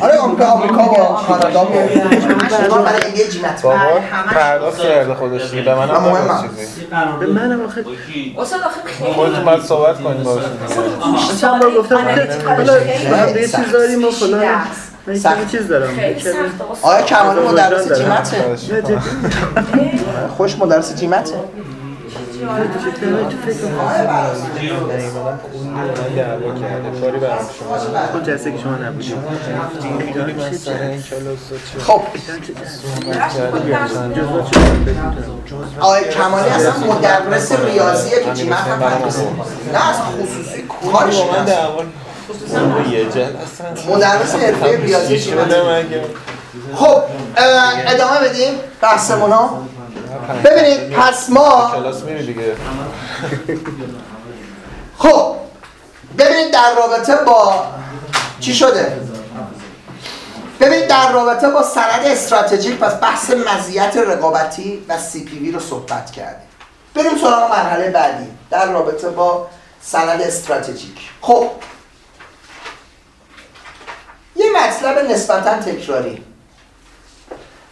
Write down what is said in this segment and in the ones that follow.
آره آمریکا آمریکا با کانادا با برای یه جیمت بابا پرداخت کرده خودش دیگه به منم مهم نگفت هم. چیزی به منم آخه استاد آخه خیلی خودتون باید صحبت کنید دیگه چند بار گفتم حالا یه چیز داریم و فلان من. یه چیز دارم. آیا کمال مدرس. جیمته خوش مدرس جیمته من دعوا کرده کاری برام شما اون جلسه که شما نبودید خب آقای کمالی اصلا مدرس ریاضیه که جیمت هم. نه اصلا خصوصی کارش مدرس حرفه ریاضی خب ادامه بدیم. بحثمون ها. ببینید پس ما خب ببینید در رابطه با چی شده؟ ببینید در رابطه با سند استراتژیک پس بحث مزیت رقابتی و سی پی وی رو صحبت کردیم. بریم سراغ مرحله بعدی در رابطه با سند استراتژیک. خب یه مطلب نسبتا تکراری.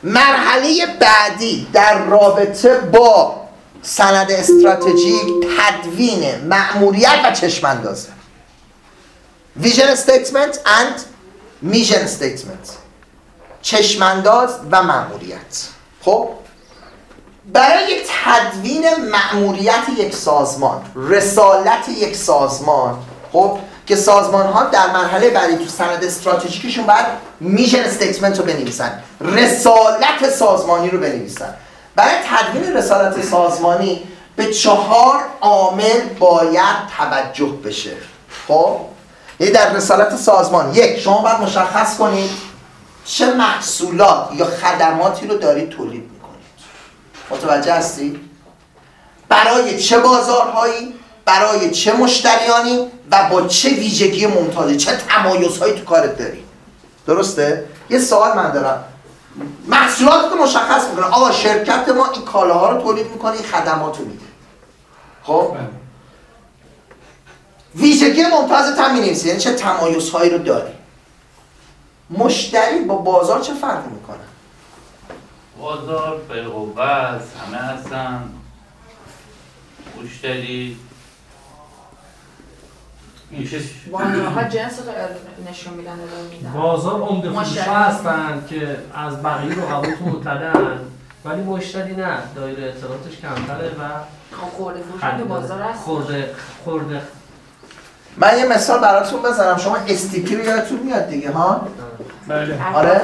مرحله بعدی در رابطه با سند استراتژیک تدوین مأموریت و چشماندازه. vision statement and mission statement چشمانداز و مأموریت. خب؟ برای تدوین مأموریت یک سازمان رسالت یک سازمان خب؟ که سازمان ها در مرحله بعدی تو سند استراتژیکشون باید mission statement رو بنویسن رسالت سازمانی رو بنویسن. برای تدوین رسالت سازمانی به چهار عامل باید توجه بشه. خب؟ یعنی در رسالت سازمان. یک شما باید مشخص کنید چه محصولات یا خدماتی رو دارید تولید می‌کنید. متوجه هستی؟ برای چه بازارهایی؟ برای چه مشتریانی؟ و با چه ویژگی ممتازی چه تمایزهایی تو کارت داری؟ درسته؟ یه سوال من دارم. محصولات رو مشخص می‌کنه. آقا شرکت ما این کالاها رو تولید می‌کنه این خدمات رو میده. خب؟ ویژگی ممتاز هم می‌نویسی یعنی چه تمایزهایی رو داری؟ مشتری با بازار چه فرقی می‌کنه؟ بازار فرق بس همه هستن. مشتری بازارها جنس رو نشون میدن میدن بازار عمده فروش مشتری. هستن که از بقیه رقباتون مطلعن ولی مشتری نه. دایره اطلاعاتش کمتره و خب خورده فروش تو بازار هست. خورده خورده. من یه مثال براتون بزنم. شما STP رو یادتون میاد دیگه ها؟ بله. آره.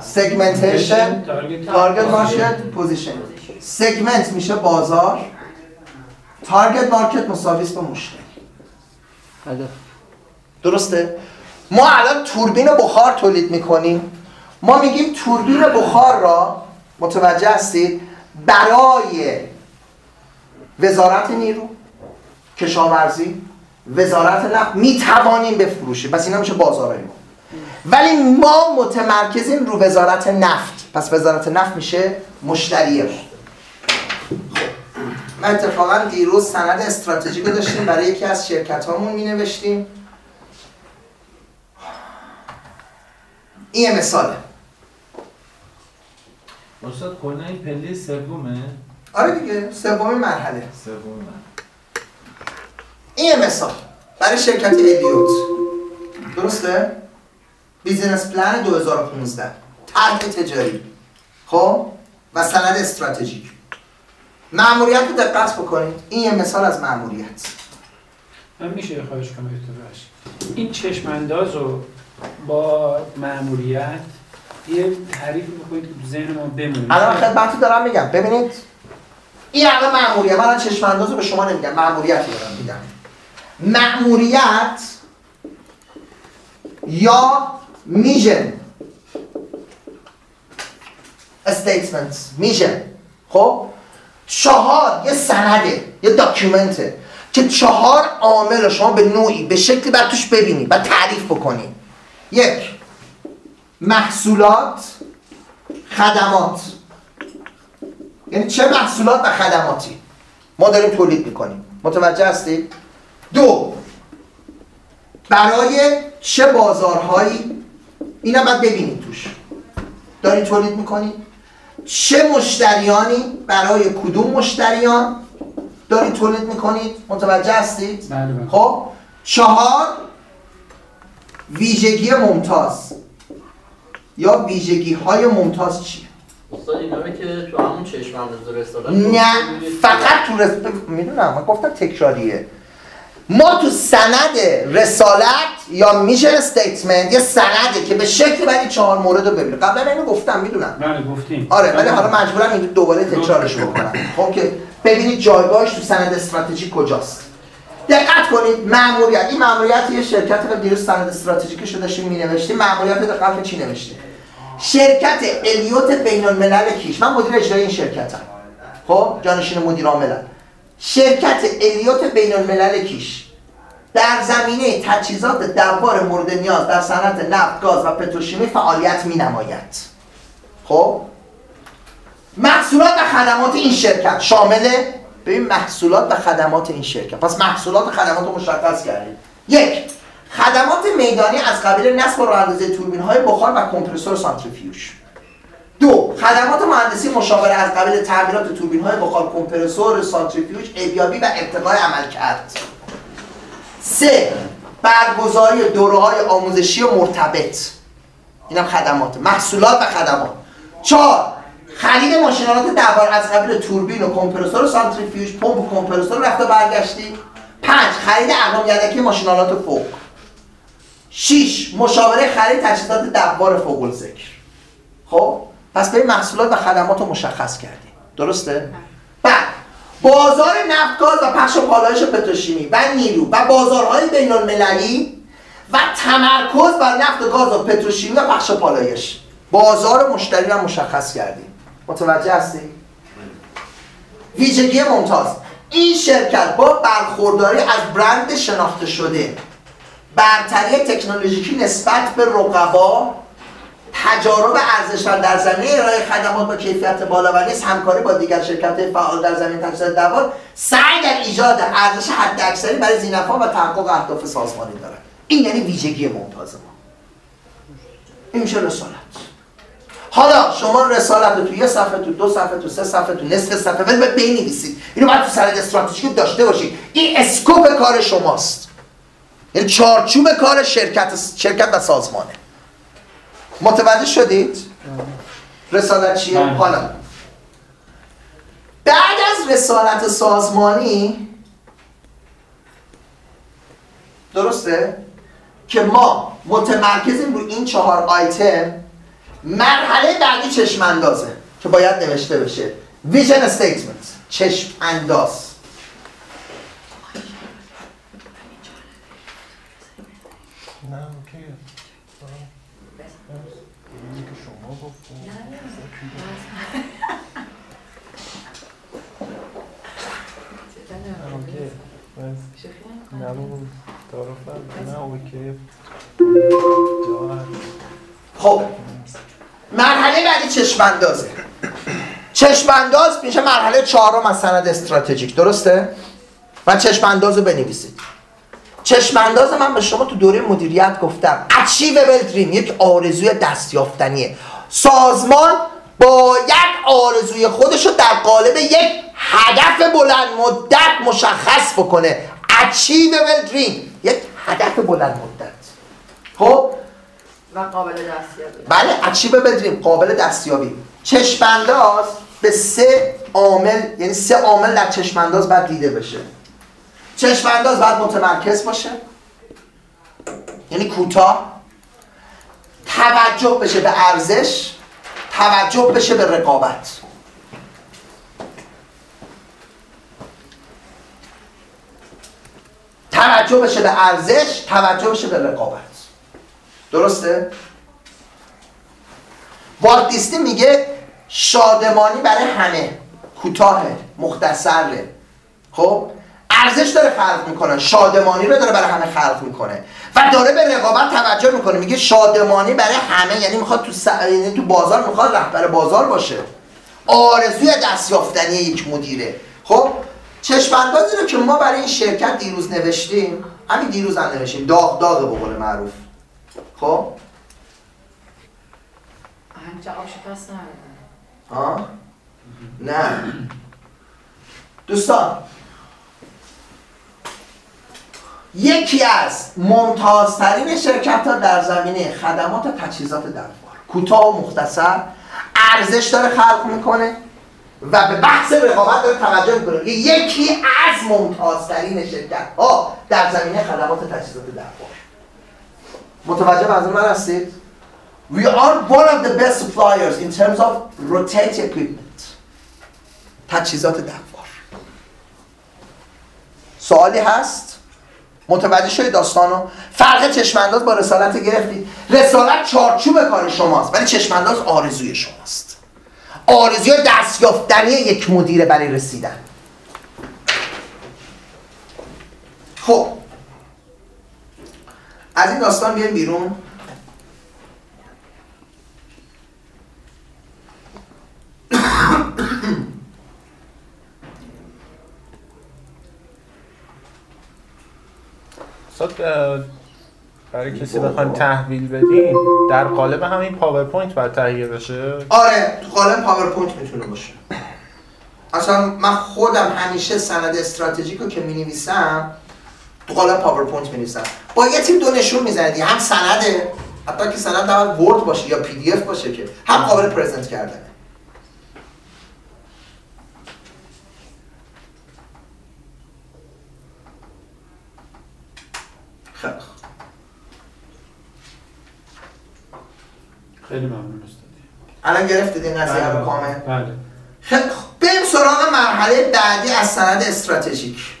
segmentation target market position segment میشه بازار. تارگت مارکت مساویس با مشتری. درسته؟ ما الان توربین بخار تولید می‌کنیم. ما میگیم توربین بخار را متوجه هستید برای وزارت نیرو کشاورزی وزارت نفت می‌توانیم بفروشیم. پس اینا میشه بازارهای ما. ولی ما متمرکزیم رو وزارت نفت. پس وزارت نفت میشه مشتری ما. خب من اتفاقا دیروز سند استراتژیک داشتیم برای یکی از شرکت هامون می نوشتیم این مثاله. استاد کلا این پله سومه؟ آره دیگه سومین مرحله. سوم این مثال برای شرکت الیوت. درسته؟ بیزینس پلان 2015 طرح تجاری. خب؟ و سند استراتژیک. مأموریت رو دقت بکنید. این یه مثال از مأموریت. من میشه یه خواهش کنم این چشم انداز رو با مأموریت یه تعریف می‌کنید که تو ذهن ما بمونه. الان خدمتتون دارم میگم. ببینید. این الان مأموریت. من الان چشم انداز رو به شما نمیگم مأموریت رو دارم میگم. مأموریت یا میژن. استیتمنت میژن. خب؟ چهار یه سنده یه داکیومنته که چهار عامل رو شما به نوعی به شکلی بر توش ببینید و تعریف بکنید یک محصولات خدمات. یعنی چه محصولات و خدماتی؟ ما داریم تولید می‌کنیم. متوجه هستید؟ دو برای چه بازارهایی؟ اینا باید ببینید توش. دارید تولید می‌کنید چه مشتریانی برای کدوم مشتریان دارید تولید می‌کنید؟ متوجه هستید؟ بله بله. خب چهار ویژگی ممتاز. یا ویژگی های ممتاز چیه؟ استاد اینا که تو همون چشم رسالت نه فقط تو رس... می‌دونم من گفتم تکراریه. ما تو سند رسالت یا میشن استیتمنت یه سنده که به شکل این چهار مورد رو ببینه قبلا اینو گفتم می‌دونم. بله گفتیم. آره ولی حالا مجبورم این دوباره تکرارش بکنم. خب که ببینید جایگاهش تو سند استراتژی کجاست. دقت کنید ماموریت این ماموریت یه شرکت که دیروز سند استراتژیکش رو داشتیم مینوشتیم. ماموریت دقت چی نوشته شرکت الیوت بین الملل کیش. من مدیر اجرایی این شرکتم. خب جانشین مدیر عاملم. شرکت الیوت بین الملل کیش. در زمینه تجهیزات دوار مورد نیاز در صنعت نفت، گاز و پتروشیمی فعالیت می نماید. خب؟ محصولات و خدمات این شرکت شامل ببین محصولات و خدمات این شرکت. پس محصولات و خدمات رو مشخص کردیم. یک خدمات میدانی از قبیل نصب و راه اندازی توربین های بخار و کمپرسور سانتریفیوژ. دو خدمات مهندسی مشاوره از قبیل تعمیرات توربین های بخار کمپرسور سانتریفیوژ ارزیابی و ارتقای عمل کرد. سه برگزاری دوره های آموزشی مرتبط. اینم خدمات محصولات و خدمات. چهار خرید ماشینالات دوار از قبیل توربین و کمپرسور و سانتریفیوژ پمپ و کمپرسور رفته برگشتی. پنج خرید اقلام یدکی ماشینالات فوق. شیش مشاوره خرید تجهیزات دوار فوق الذکر. خب؟ پس به محصولات و خدمات رو مشخص کردیم. درسته؟ بعد بازار نفت گاز و پخش و پالایش پتروشیمی و نیرو و بازارهای بین المللی و تمرکز بر نفت و گاز و پتروشیمی و پخش و پالایش. بازار مشتری رو مشخص کردیم. متوجه هستی؟ ویژگی ممتاز. این شرکت با برخورداری از برند شناخته شده برتری تکنولوژیکی نسبت به رقبا تجارب ارزشمند در زمینه ارائه خدمات با کیفیت بالا و نیز همکاری با دیگر شرکت فعال در زمینه تجهیزات دوار سعی در ایجاد ارزش حداکثری برای ذینفع و تحقق اهداف سازمانی دارد. این یعنی ویژگی ممتاز ما. این میشه رسالت. حالا شما رسالت رو تو یه صفحه تو دو صفحه تو سه صفحه تو نصف صفحه ولی باید بنویسید. اینو باید تو سند استراتژیک داشته باشید. این اسکوپ کار شماست. یعنی چارچوب کار شرکت شرکت و سازمانه. متوجه شدید؟ رسالت چیه؟ بله. حالا. بعد از رسالت سازمانی درسته؟ که ما متمرکزیم رو این چهار آیتم مرحله بعدی چشم اندازه که باید نوشته بشه. ویژن استیتمنت چشم انداز نه اوکیه که شما گفتید اوکی بس نه اوکی خب مرحله بعدی چشم اندازه. چشم انداز میشه مرحله چهارم از سند استراتژیک. درسته؟ و چشم انداز رو بنویسید. چشم انداز من به شما تو دوره مدیریت گفتم. Achievable dream. یک آرزوی دستیافتنیه. سازمان باید آرزوی خودش رو در قالب یک هدف بلند مدت مشخص بکنه. Achievable dream. یک هدف بلند مدت. خب؟ و قابل دستیابی. بله achievable dream قابل دستیابی. چشم انداز به سه عامل یعنی سه عامل در چشم انداز باید دیده بشه. چشم انداز باید متمرکز باشه. یعنی کوتاه. توجه بشه به ارزش توجه بشه به رقابت. توجه بشه به ارزش توجه بشه به رقابت. درسته؟ والت دیسنی میگه شادمانی برای همه کوتاهه مختصره. خب؟ ارزش داره خلق می‌کنه شادمانی رو داره برای همه خلق می‌کنه. و داره به رقابت توجه می‌کنه. میگه شادمانی برای همه. یعنی می‌خواد تو, س... یعنی تو بازار می‌خواد رهبر بازار باشه. آرزوی دستیافتنی یک مدیره. خب چشم اندازی رو که ما برای این شرکت دیروز نوشتیم همین دیروز هم نوشتیم داغ داغ به قول معروف. خب؟ جواب شکست؟ نه. دوستان یکی از ممتازترین شرکت ها در زمینه خدمات و تجهیزات دربار کوتاه و مختصر ارزش داره خلق می‌کنه و به بحث رقابت داره توجه می‌کنه. که یکی از ممتازترین شرکت ها در زمینه خدمات و تجهیزات دربار متوجه منظور من هستید؟ We are one of the best suppliers in terms of rotate equipment. تجهیزات دربار سوالی هست؟ متوجه شدید داستانو؟ فرق چشمانداز با رسالت گرفتید رسالت چارچوب کار شماست ولی چشمانداز آرزوی شماست. آرزوی دستیافتنی یک مدیر برای رسیدن. خب. از این داستان بیایم بیرون. استاد برای کسی بخوایم تحویل بدیم در قالب همین پاورپوینت باید تهیه بشه؟ آره تو قالب پاورپوینت می‌تونه باشه. اصلا من خودم همیشه سند استراتژیک رو که می نویسم تو قالب پاورپوینت می نویسم با یه تیر دو نشون می‌زنه دیگه هم سنده. حتی که سند نباید Word باشه یا PDF باشه که. هم قابل present کردنه خیلی ممنون استادی الان گرفتید این قضیه رو کامل بله. خیلی خوب. بریم سراغ مرحله بعدی از سند استراتژیک.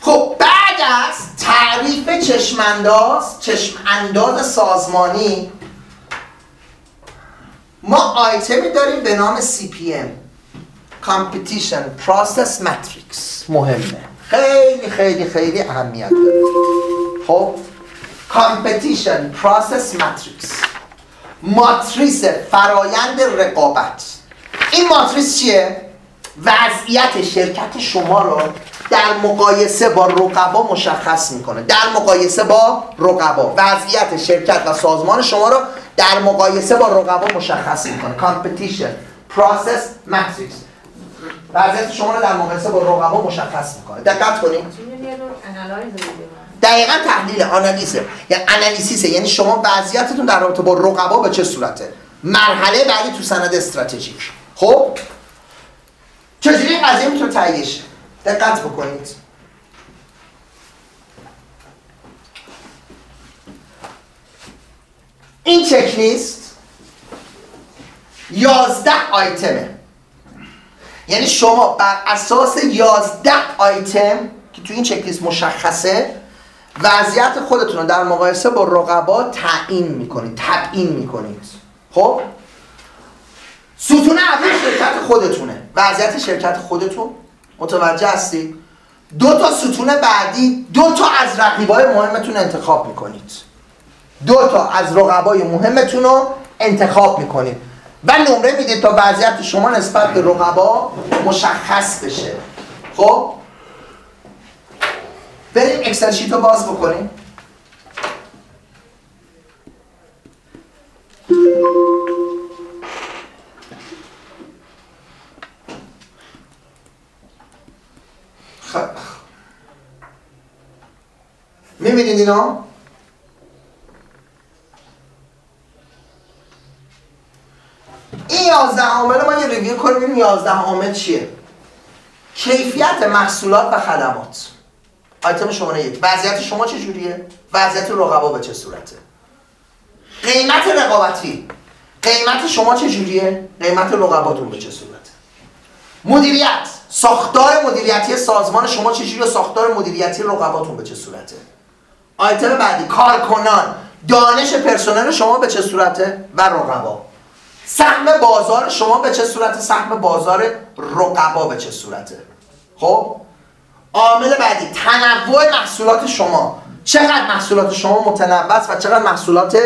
خب بعد از تعریف چشمانداز چشم انداز سازمانی ما آیتمی داریم به نام CPM Competition Process Matrix. مهمه. خیلی خیلی خیلی اهمیت داره. خب؟ Competition Process Matrix. ماتریس فرایند رقابت. این ماتریس چیه؟ وضعیت شرکت شما رو در مقایسه با رقبا مشخص می‌کنه. در مقایسه با رقبا. وضعیت شرکت و سازمان شما رو در مقایسه با رقبا مشخص می‌کنه. Competition Process Matrix. وضعیت شما رو در مقایسه با رقبا مشخص می‌کنه. دقت کنید دقیقا تحلیل آنالیزه. یعنی انالیسیسه یعنی شما وضعیتتون در رابطه با رقبا به چه صورته؟ مرحله بعدی تو سند استراتژیک. خب؟ چجوری این قضیه می‌تونه تهیه دقت بکنید. این چک لیست 11 آیتمه. یعنی شما بر اساس 11 آیتم که تو این چک لیست مشخصه وضعیت خودتون رو در مقایسه با رقبا تعیین می‌کنید تبیین می‌کنید. خب؟ ستون اول شرکت خودتونه. وضعیت شرکت خودتون. متوجه هستید دو تا ستون بعدی دو تا از رقیبای مهمتون انتخاب می‌کنید. دو تا از رقبای مهمتون رو انتخاب می‌کنید. و نمره می‌دید تا وضعیت شما نسبت به رقبا مشخص بشه. خب؟ بریم اکسل شیت رو باز بکنیم. خب. می‌بینید اینا؟ این 11 عامل رو ما یه ریویو کنیم ببینیم 11 عامل چیه. کیفیت محصولات و خدمات. آیتم شماره یک وضعیت شما چه جوریه؟ وضعیت رقبا به چه صورته؟ قیمت رقابتی. قیمت شما چه جوریه؟ قیمت رقباتون به چه صورته؟ مدیریت. ساختار مدیریتی سازمان شما چه جوریه؟ ساختار مدیریتی رقباتون به چه صورته؟ آیتم بعدی. کارکنان. دانش پرسنل شما به چه صورته؟ و رقبا. سهم بازار شما به چه صورته؟ سهم بازار رقبا به چه صورته؟ خب؟ عامل بعدی تنوع محصولات شما. چقدر محصولات شما متنوع و چقدر محصولات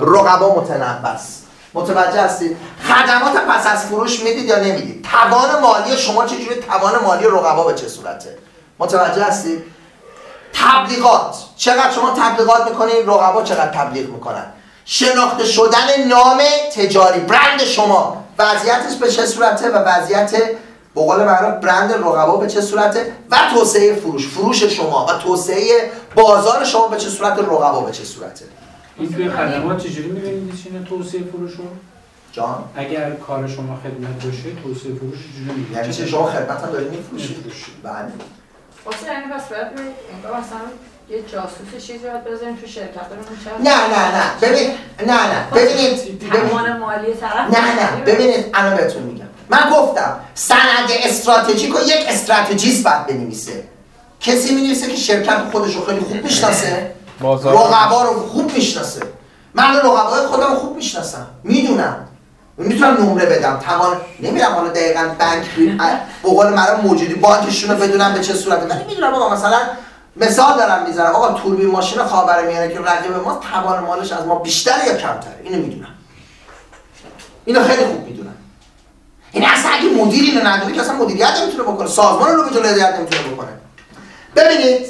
رقبا متنوع است؟ متوجه هستید خدمات پس از فروش می‌دید یا نمی‌دید؟ توان مالی شما چجوری توان مالی رقبا به چه صورته؟ متوجه هستید تبلیغات. چقدر شما تبلیغات می‌کنید؟ رقبا چقدر تبلیغ می‌کنن؟ شناخته شدن نام تجاری برند شما. وضعیتش به چه صورته و وضعیت به قول معروف برند رقبا به چه صورته و توسعه فروش فروش شما و توسعه بازار شما به چه صورت رقبا به چه صورته. این توی خدمات چجوری می‌بینید اینه توسعه فروش رو؟ جان؟ اگر کار شما خدمت باشه توسعه فروش چجوری می‌بینید؟ یعنی چه شما خدمت هم دارید میفروشید. بله. واسه یعنی پس باید مثلا یه جاسوس چیزی باید بذاریم تو شرکت. نه نه نه. ببین نه نه. ببینید ببین- توان مالی طرف نه نه. ببینید الان بهتون میگم. من گفتم سند استراتژیک رو یک استراتژیست باید بنویسه. کسی می‌نویسه که شرکت خودش رو خیلی خوب می‌شناسه. بازار رقبا رو خوب می‌شناسه. من رقبای خودم رو خوب می‌شناسم. می‌دونم. می‌تونم نمره بدم. توان نمیرم حالا دقیقا بانک به قول مرا موجودی بانکشون رو بدونم به چه صورته. ولی می‌دونم آقا مثلا مثال دارم می‌زنم. آقا توربین ماشین خاورمیانه که رقیب ما توان مالش از ما بیشتره یا کمتره؟ اینو می‌دونم. اینو خیلی خوب می‌دونم. این اصلا اگه مدیر اینو نداره که اصلا مدیریت نمی‌تونه بکنه. سازمان رو به جلو هدایت نمی‌تونه بکنه. ببینید.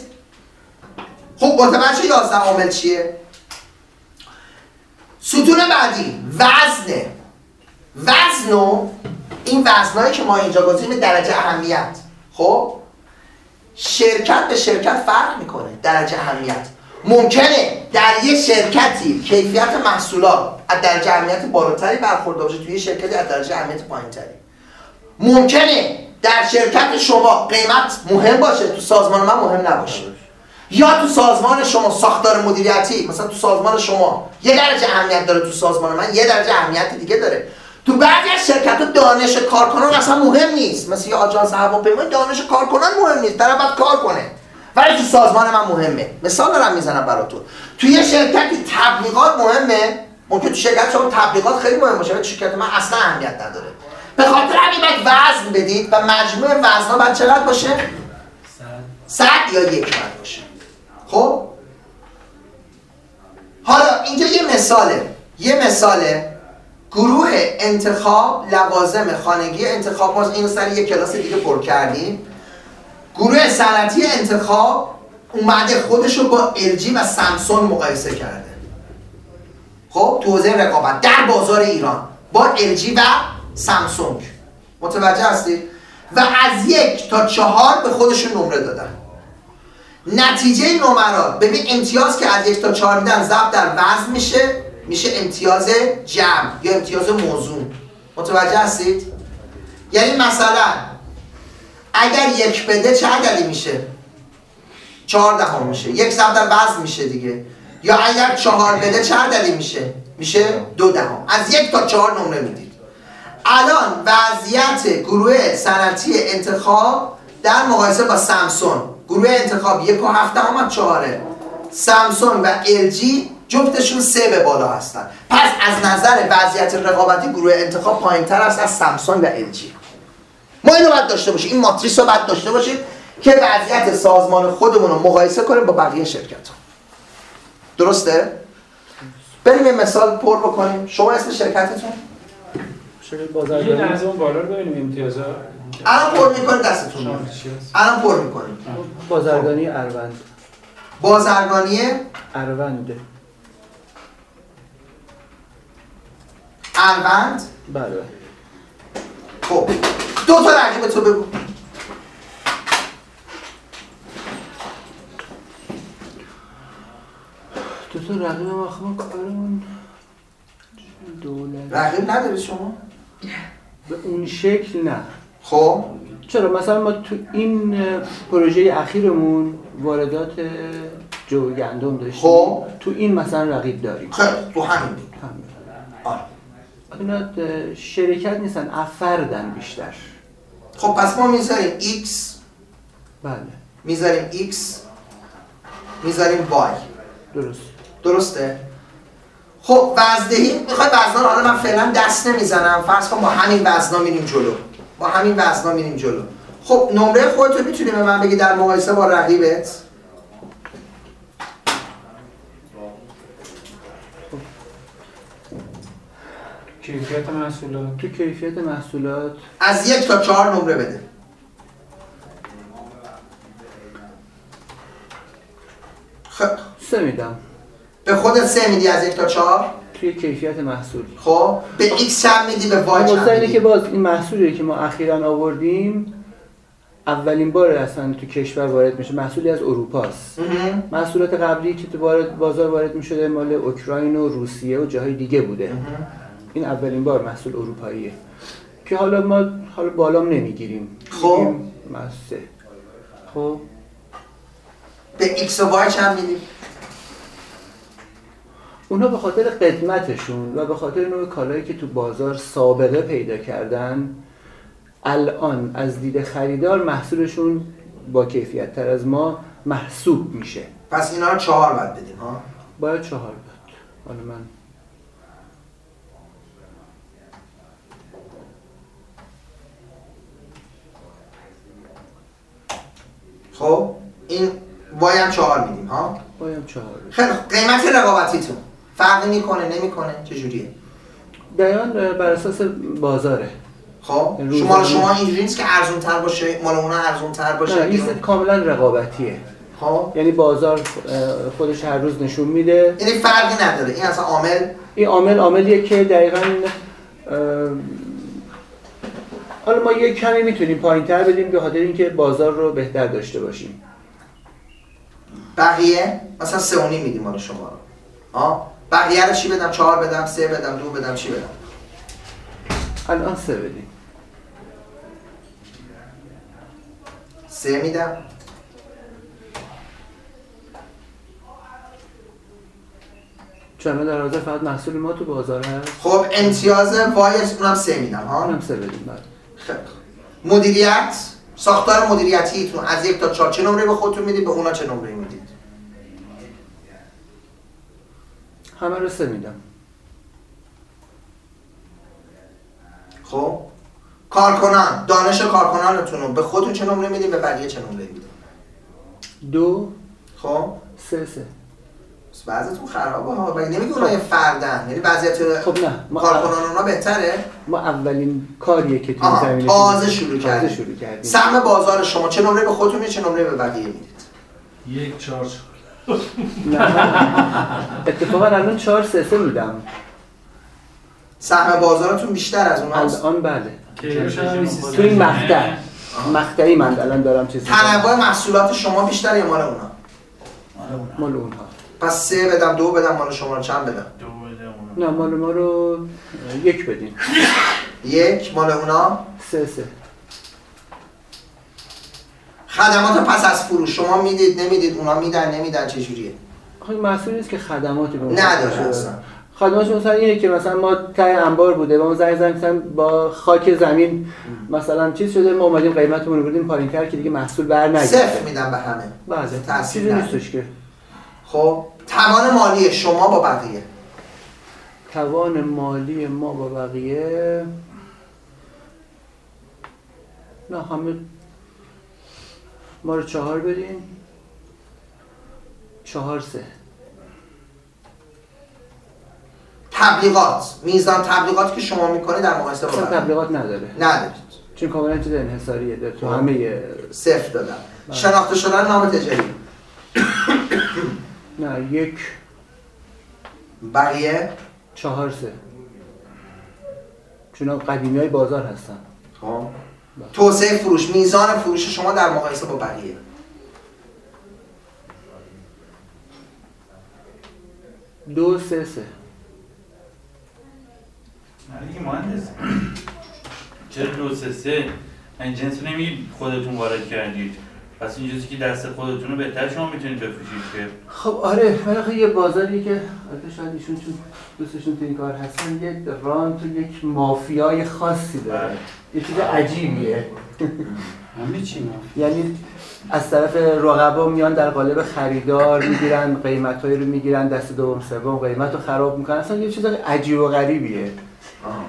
خب متوجه 11 عامل چیه؟ ستون بعدی. وزنه وزن و این وزنایی که ما اینجا گذاریم درجه اهمیت. خب؟ شرکت به شرکت فرق می‌کنه درجه اهمیت. ممکنه در یه شرکتی کیفیت محصولات از درجه اهمیت بالاتری برخوردار باشه توی شرکتی از درجه اهمیت پایینتری. ممکنه در شرکت شما قیمت مهم باشه تو سازمان من مهم نباشه. یا تو سازمان شما ساختار مدیریتی مثلا تو سازمان شما یه درجه اهمیت داره تو سازمان من یه درجه اهمیت دیگه داره. تو بعضی از شرکت ها دانش کارکنان اصلا مهم نیست. مثل یه آژانس هواپیما دانش کارکنان مهم نیست. طرف باید کار کنه. ولی تو سازمان من مهمه. مثال دارم می‌زنم براتون. تو یه شرکتی تبلیغات مهمه. ممکن تو شرکت شما تبلیغات خیلی مهم باشه ولی شرکت من اصلا اهمیت نداره. به خاطر همین باید وزن بدید و مجموع وزنها باید چقدر باشه؟ صد یا یک باید باشه. خب؟ حالا اینجا یه مثاله. یه مثاله. گروه انتخاب لوازم خانگی انتخاب ما اینو سر یه کلاس دیگه پر کردیم. گروه صنعتی انتخاب اومده خودش رو با LG و سامسونگ مقایسه کرده. خب تو حوزه رقابت در بازار ایران با LG و سامسونگ متوجه هستید و از یک تا چهار به خودشون نمره دادن. نتیجه نمرات ببین امتیاز که از یک تا چهار میدن ضرب در وزن میشه. میشه امتیاز جمع یا امتیاز موضوع متوجه هستید؟ یعنی مثلا اگر یک بده چه عددی میشه؟ چهار دهم میشه. یک ضرب در وزن میشه دیگه. یا اگر چهار بده چه عددی میشه؟ میشه دو دهم. از یک تا چهار نمره می‌دید. الان وضعیت گروه صنعتی انتخاب در مقایسه با سامسونگ. گروه انتخاب یک و هفت هم چهاره. سامسونگ و LG جفتشون سه به بالا هستن. پس از نظر وضعیت رقابتی گروه انتخاب پایین تر است از سامسونگ و LG ما اینو باید داشته باشیم. این ماتریس رو باید داشته باشیم که وضعیت سازمان خودمون رو مقایسه کنیم با بقیه شرکت ها درسته؟ بریم یه مثال پر بکنیم. شما اسم شرکتتون؟ شرکت بازرگانی لحظه اون بالا رو ببینیم امتیازا الان پر می‌کنیم دستتون؟ الان پر می‌کنیم. بازرگانی اروند. بازرگانی اروند. اروند؟ بله. خب دو تا رقیب تو بگو. دو تا رقیب ما خب کارمون دولت. رقیب نداری شما؟ به اون شکل نه. خب. چرا؟ مثلا ما تو این پروژه اخیرمون واردات جو گندم داشتیم. خب. تو این مثلا رقیب داریم. خیلی تو همین. بود همین. آره. اینا شرکت نیستن افردن بیشتر. خب پس ما می‌ذاریم x. بله. می‌ذاریم x. می‌ذاریم y. درست. درسته؟ خب وزدهی می‌خوای وزنا رو حالا من فعلا دست نمی‌زنم. فرض کن با همین وزنا میریم جلو. با همین وزنا میریم جلو. خب نمره خودتو می‌تونی به من بگی در مقایسه با رقیبت؟ کیفیت محصولات. تو کیفیت محصولات؟ از یک تا چهار نمره بده. خب. سه میدم. به خودت سه میدی از یک تا چهار؟ توی کیفیت محصول. خب. به x چند میدی به y چند اینه میدی. که باز این محصولی که ما اخیرا آوردیم اولین بار اصلا تو کشور وارد میشه. محصولی از اروپاست. مهم. محصولات قبلی که تو بازار وارد می‌شده مال اوکراین و روسیه و جاهای دیگه بوده. این اولین بار محصول اروپاییه. که حالا ما حالا بالام نمی‌گیریم. خب. سه خب. به x و y چند میدی اونا به خاطر قدمتشون و به خاطر نوع کالایی که تو بازار سابقه پیدا کردن الان از دید خریدار محصولشون با کیفیت تر از ما محسوب میشه. پس اینا رو چهار باید بدیم ها؟ باید چهار داد حالا من خب این y هم چهار میدیم ها؟ باید چهار بدم. خیلی. قیمت رقابتیتون فرقی می‌کنه نمی‌کنه؟ چجوریه؟ دقیقا بر اساس بازاره. خب. شما شما اینجوری نیست که ارزون تر باشه مال اونا ارزون تر نه باشه این کاملا رقابتیه. خب. یعنی بازار خودش هر روز نشون میده. یعنی فرقی نداره. این اصلا عامل؟ این عامل عاملیه که دقیقا حالا ما یک کمی می‌تونیم پایین تر بدیم به خاطر اینکه بازار رو بهتر داشته باشیم. بقیه؟ مثلا سه و نیم میدیم مال شما رو. آه؟ بقیه رو چی بدم؟ چهار بدم سه بدم دو بدم چی بدم؟ الان سه بدیم. سه میدم. چون در حاضر فقط محصول ما تو بازار هست. خب امتیاز وایس اونم سه میدم ها؟ اونم سه بدیم بعد. خیلی. مدیریت ساختار مدیریتیتون از یک تا چهار چه نمره به خودتون می‌دید به اونا چه نمره می‌دید؟ همه رو سه میدم. خب. کارکنان دانش کارکنانتون رو به خودتون چه نمره می‌دید به بقیه چه نمره می‌دید؟ دو. خب. سه سه. بس بعضتون خرابه ها. مگه نمیگه اونا یه فردن؟ یعنی وضعیت خب نه. ما, کارکنان اونا بهتره؟ ما اولین کاریه که تو زمینه تازه شروع تازه کردیم. شروع کردیم. سهم بازار شما چه نمره به خودتون چه نمره به بقیه می‌دید؟ یک چهار نه. اتفاقا الان چهار سه سه میدم. سهم بازارتون بیشتر از اوناست الان بله. تو این. مقطع. مقطعی من الان دارم چیز می‌کنم. تنوع محصولات شما بیشتر یا مال اونا؟ مال اونها پس سه بدم دو بدم مال شما رو چند بدم؟ دو اونو. نه مال ما رو یک بدیم یک مال اونا؟ سه سه. خدمات پس از فروش. شما می‌دید نمی‌دید اونا میدن نمیدن چه جوریه آخه این محصول نیست که خدماتی به نداره. اصلا. خدماتش مثلا اینه که مثلا ما ته انبار بوده. و ما زنگ زنگ مثلا با خاک زمین. مثلا چیز شده ما اومدیم قیمتمون رو بردیم پایین‌تر که دیگه محصول بر صفر نگرده میدم به همه. بله. نداره. نیستش که. خب توان مالی شما با بقیه. توان مالی ما با بقیه؟ نه همه ما رو چهار بدیم چهار سه. تبلیغات. میزان تبلیغات که شما می‌کنید در مقایسه با تبلیغات نداره. ندارید چون کاملا چیز انحصاریه تو آه. همه صفر دادم. بله. شناخته شدن نام تجاری. نه یک. بقیه؟ چهار سه. چون قدیمی های بازار هستن. خب. توسعه فروش میزان فروش شما در مقایسه با بقیه. دو سه سه. مهندس چرا دو سه سه؟ این جنس رو نمیگی خودتون وارد کردید. پس این که دست خودتون رو بهتر شما می‌تونید بفروشید که. خب آره آخه یه بازاریه که البته شاید ایشون چون دوستشون تو این کار هستن یه ران تو یک مافیای خاصی داره. یه چیز عجیبیه. همه چی یعنی از طرف رقبا میان در قالب خریدار می‌گیرن قیمتهایی رو می‌گیرن دست دوم سوم قیمت رو خراب می‌کنن. اصلا یه چیز عجیب و غریبیه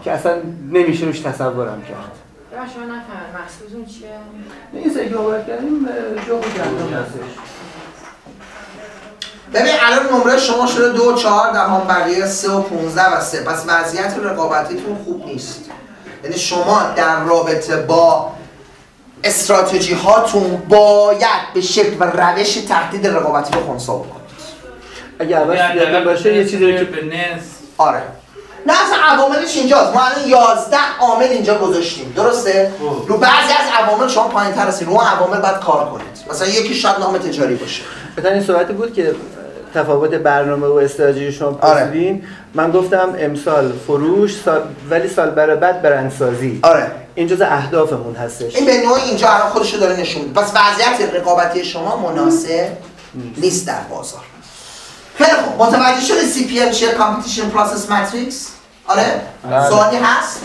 که اصلا نمیشه روش تصورم کرد. نفهمیدم مقصودتون چیه؟ این که باید کردیم جو و گندم هستش. ببین الان نمره شما شده دو چهار دهم بقیه سه و 15 و سه. پس وضعیت رقابتیتون خوب نیست. یعنی شما در رابطه با استراتژی هاتون باید به شکل و روش تهدید رقابتی رو خونسا بکنید. اگه اول یعنی یادم باشه یه چیزی که به نصف آره. اصلا عواملش اینجاست. ما الان 11 عامل اینجا گذاشتیم. درسته؟ خب. رو بعضی از عوامل شما پایین تر هستید رو اون عوامل باید کار کنید. مثلا یکی شاید نام تجاری باشه. مثلا این صحبتی بود که تفاوت برنامه و استراتژی شما آره. پرسیدین. من گفتم امسال فروش سال ولی سال برای بعد برندسازی. آره. این جز اهدافمون هستش. این به نوعی اینجا الان خودش رو داره نشون میده. پس وضعیت رقابتی شما مناسب نیست. در بازار. خیلی خوب. متوجه شده CPM چیه؟ competition process matrix آره؟ بله. سوالی هست؟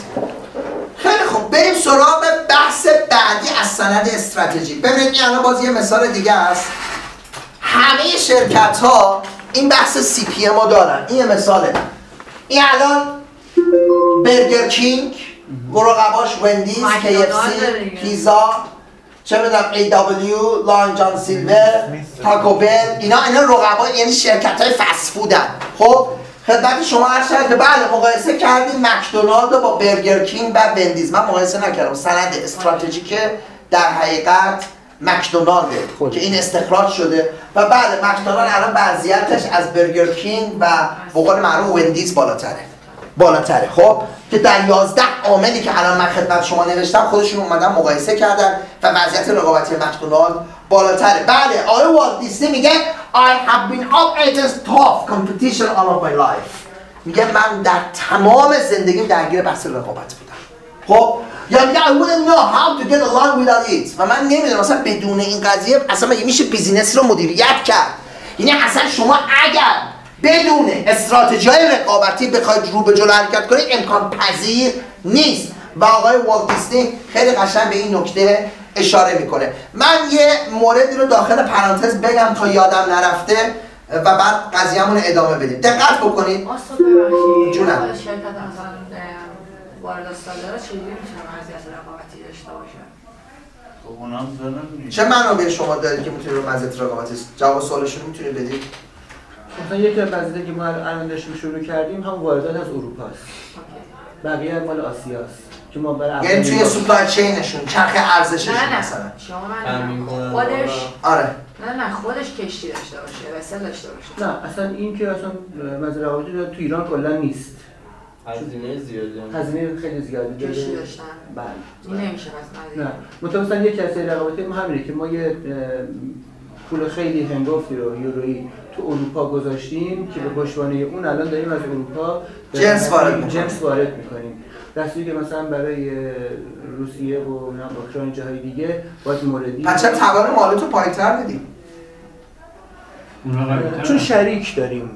خیلی خوب. بریم سراغ بحث بعدی از سند استراتژی. ببینید این الان باز یه مثال دیگه است. همه شرکت ها این بحث CPM رو دارن. این یه مثاله. این الان Burger King رقباش Wendy's KFC. پیزا چه می‌دونم A&W Long John Silver Taco Bell اینا اینا رقبا یعنی شرکت های فست فودن. خب؟ خدمت شما عرض که بله مقایسه کردیم McDonald با Burger King و Wendy's من مقایسه نکردم. سند استراتژیک در حقیقت مکدونالده خود. که این استخراج شده. و بله مکدونالد الان وضعیتش از برگر کینگ و به قول معروف وندیز بالاتره. بالاتره. خب؟ که در 11 عاملی که الان من خدمت شما نوشتم خودشون اومدن مقایسه کردن و وضعیت رقابتی مکدونالد بالاتره. بله آقای والت دیسنی میگه I have been up against tough competition all of my life. میگه من در تمام زندگیم درگیر بحث رقابت بودم. خب؟ یا میگه I wouldn't know how to get along without it. و من نمی‌دونم مثلا بدون این قضیه اصلا میشه بیزینس رو مدیریت کرد؟ یعنی اصلا شما اگر بدون استراتژی های رقابتی بخواید رو به جلو حرکت کنید امکان پذیر نیست. و آقای والت دیسنی خیلی قشنگ به این نکته اشاره می‌کنه. من یه موردی رو داخل پرانتز بگم تا یادم نرفته و بعد قضیه‌مون رو ادامه بدیم. دقت بکنید. جونم. خب. چه منابع شما دارید که می‌تونید رو مزیت رقابتی؟ جواب سوالش رو می‌تونید بدید؟ مثلا یکی از وظیفه که ما الان داشتیم شروع کردیم هم واردات از اروپا است. بقیه مال آسیاست که ما برای یعنی توی سوپلای چینشون چرخ نه مثلا. شما خودش آره. نه نه خودش کشتی داشته باشه وسل داشته باشه. نه اصلا این که اصلا مزرعه تو ایران کلا نیست. هزینه زیادی هم. هزینه خیلی زیادی داره. کشتی داشتن. بله. این نمیشه پس نه. مزید متأسفانه یک کسی رقابتی ما همینه که ما یه پول خیلی هنگفتی رو یورویی تو اروپا گذاشتیم که به پشتوانه اون الان داریم از اروپا جنس وارد می‌کنیم. جنس وارد می‌کنیم. دستی که مثلا برای روسیه و نه اوکراین جاهای دیگه باید موردی پس چرا توان مالتو پایین‌تر بدیم. چون شریک داریم.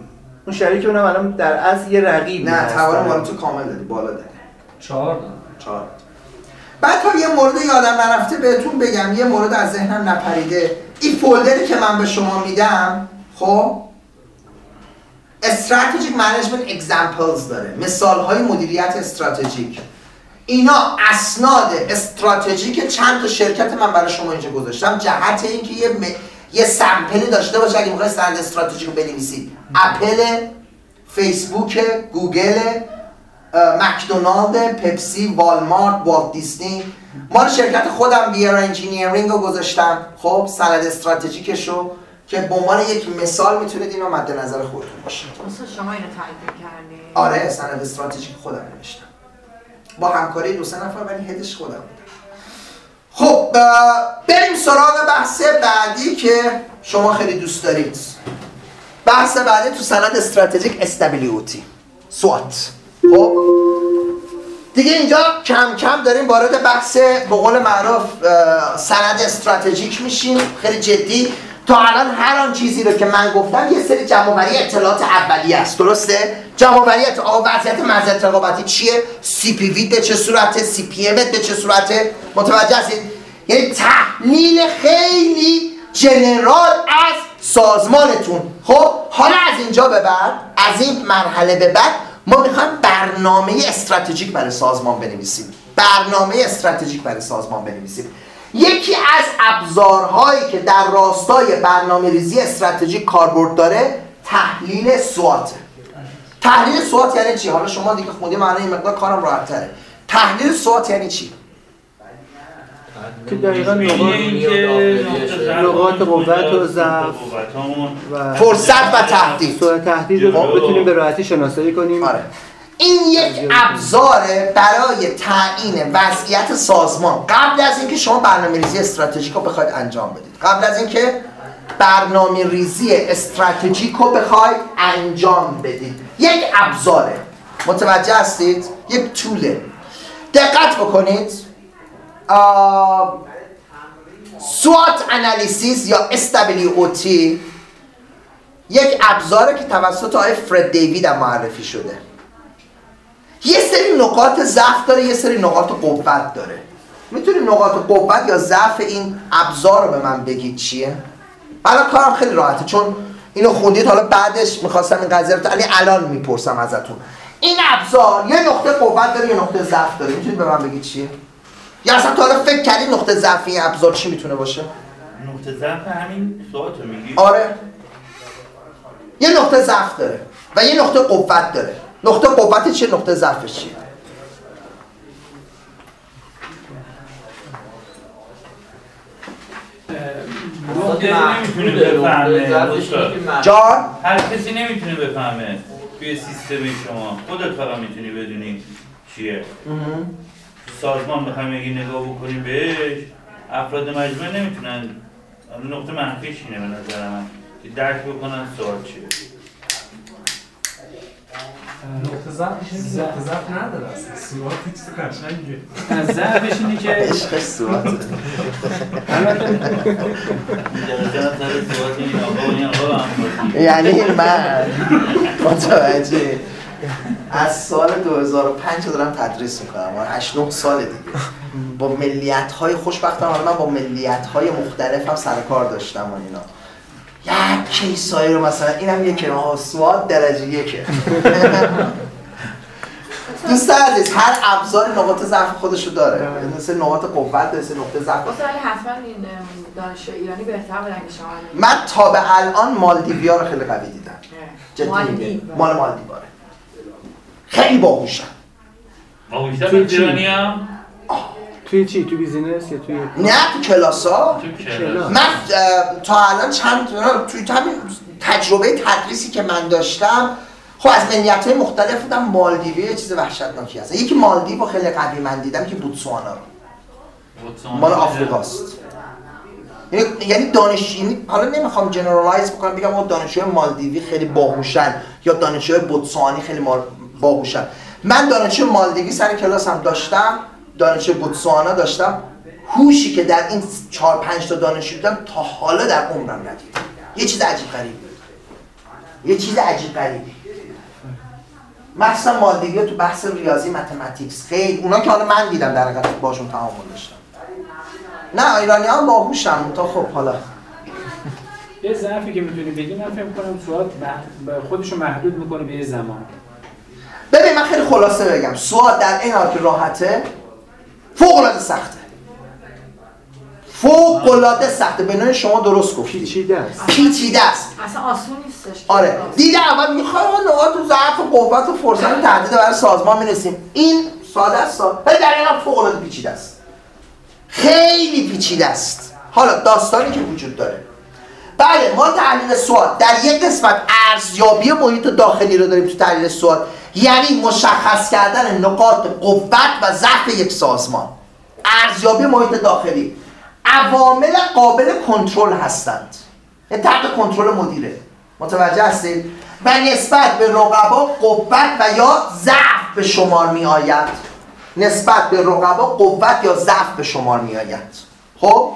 اون شریک اونم الان در از یه رقیب نه توان مالی‌تو کامل دادی بالا دادی چهار دارم چهار بعد تا یه مورد یادم نرفته بهتون بگم یه مورد از ذهنم نپریده. این فولدری که من به شما میدم خب strategic management examples داره مثال های مدیریت استراتژیک اینا اسناد استراتژیک چند تا شرکت من برای شما اینجا گذاشتم جهت اینکه یه م... یه sample ی داشته باشه اگه می‌خواید سند استراتژیک رو بنویسید. اپل فیسبوک گوگل مکدونالد پپسی والمارت والت دیزنی مال شرکت خودم ویر engineering رو گذاشتم. خب سند استراتژیکش رو که به عنوان یک مثال می‌تونید اینو مد نظر خودتون باشه استاد شما اینو تایپ کردی؟ آره سند استراتژیک خودم نوشتم. با همکاری دو سه نفر ولی head ش خودم بودم. خب بریم سراغ بحث بعدی که شما خیلی دوست دارید. بحث بعدی تو سند استراتژیک استابیلیتی SWOT. خب؟ دیگه اینجا کم کم داریم وارد بحث به قول معروف سند استراتژیک میشیم. خیلی جدی تا الان هر آن چیزی رو که من گفتم یه سری جمع‌آوری اطلاعات اولیه است. درسته؟ جمع‌آوری آقا وضعیت مزیت رقابتی چیه؟ CPV به چه صورته؟ CP به چه صورته؟ متوجه هستید؟ یعنی تحلیل خیلی جنرال از سازمانتون. خب حالا از اینجا به بعد از این مرحله به بعد ما می‌خوایم برنامه استراتژیک برای سازمان بنویسیم. برنامه استراتژیک برای سازمان بنویسیم. یکی از ابزارهایی که در راستای برنامه ریزی استراتژیک کاربرد داره تحلیل سوات. تحلیل سوات یعنی چی؟ حالا شما دیگه خوندی معنی این مقدار کارم راحت تره تحلیل سوات یعنی چی؟ که دقیقا میگه نقاط قوت و ضعف. و فرصت و تهدید. سوء تهدید رو بتونیم به راحتی شناسایی کنیم. آره. این یک ابزاره برای تعیین وضعیت سازمان. قبل از اینکه شما برنامه ریزی استراتژیک رو بخواید انجام بدید. قبل از اینکه برنامه ریزی استراتژیک رو بخواید انجام بدید. یک ابزاره. متوجه هستید؟ یک طوله. دقت بکنید. سوات انالیسیس یا SWOT یک ابزاره که توسط آقای فرد دیوید هم معرفی شده. یه سری نقاط ضعف داره یه سری نقاط قوت داره. می‌تونی نقاط قوت یا ضعف این ابزار رو به من بگید چیه؟ الان کارم خیلی راحته چون اینو خوندید حالا بعدش می‌خواستم این قضیه رو یعنی الان می‌پرسم ازتون. این ابزار یه نقطه قوت داره یه نقطه ضعف داره. می‌تونید به من بگید چیه؟ یا اصلا تا حالا فکر کردید نقطه ضعف این ابزار چی می‌تونه باشه؟ نقطه ضعف همین سوات رو میگی. آره. یه نقطه ضعف داره و یه نقطه قوت داره. نقطه قوت چیه؟ نقطه ضعفش چیه؟ هر کسی نمی‌تونه بفهمه. استاد. جان؟ هر کسی نمی‌تونه بفهمه توی سیستم شما. خودت فقط می‌تونی بدونی چیه. سازمان بخوایم اگه نگاه بکنیم بهش. افراد مجموعه نمی‌تونن. نقطه منفیش اینه به نظر من. که درک بکنن سوال چیه. نقطه ضعفش نقطه ضعف نداره اصلا صورت قشنگه از ضعفش اینه که عشق هم یعنی من متوجه از سال 2005 دارم تدریس می‌کنم 8 9 سال دیگه با ملیت های خوشبختانه حالا من با ملیت های مختلف هم سر کار داشتم و اینا یک کیسایی رو مثلا اینم یکی ها سواد درجه یکه. دوست عزیز هر ابزار نقاط ضعف خودشو داره. مثل نقاط قوت مثل نقطه ضعف. ولی حتما این ام، دانشجو ایرانی بهتر بودن که شما من تا به الان مالدیویا رو خیلی قوی دیدم. جدی. مال مالدیواره. خیلی باهوشن به چی؟ ایرانی هم توی چی؟ تو بیزینس یا توی نه تو کلاس. ها من تا الان چند توی همین تجربه تدریسی که من داشتم خب از ملیت های مختلف بودم. مالدیوی یه چیز وحشتناکی هست. یکی مالدیو رو خیلی قوی من دیدم که بوتسوانا. مال آفریقاست. یعنی یعنی دانش یعنی حالا نمی‌خوام جنرالایز بکنم بگم اون دانشجوی مالدیوی خیلی باهوشن یا دانشجوی بوتسوانی خیلی باهوشن. من دانشجوی مالدیوی سر کلاسم داشتم. دانشجوی بوتسوانا داشتم. هوشی که در این چهار پنج تا دانشجو دیدم تا حالا در عمرم ندیدم. یه چیز عجیب غریبی یه چیز عجیب غریبی مثلا مالدیوی تو بحث ریاضی متمتیکس خیلی. اونا که حالا من دیدم در حقیقت باشون تعامل داشتم. نه ایرانی هم باهوشن. تا خب حالا. یه ضعفی که می‌تونی بگی من فکر کنم سواد خودشو محدود می‌کنه به یه زمان. ببین من خیلی خلاصه بگم. سواد در این حال که راحته فوق العاده سخته. فوق العاده سخته. به شما درست گفتی پیچیده است. پیچیده است. اصلا آسون نیستش. آره. دیده اول می‌خوایم نقاط و ضعف و قوت و فرصت و تهدید برای سازمان می‌رسیم این ساده است. ولی در این فوق العاده پیچیده است. خیلی پیچیده است. حالا داستانی که وجود داره. بله ما تحلیل سواد در یک قسمت ارزیابی محیط داخلی رو داریم تو تحلیل سواد یعنی مشخص کردن نقاط قوت و ضعف یک سازمان. ارزیابی محیط داخلی. عوامل قابل کنترل هستند. تحت کنترل مدیره. متوجه هستید؟ و نسبت به رقبا قوت و یا ضعف به شمار می آید نسبت به رقبا قوت یا ضعف به شمار می آید خب؟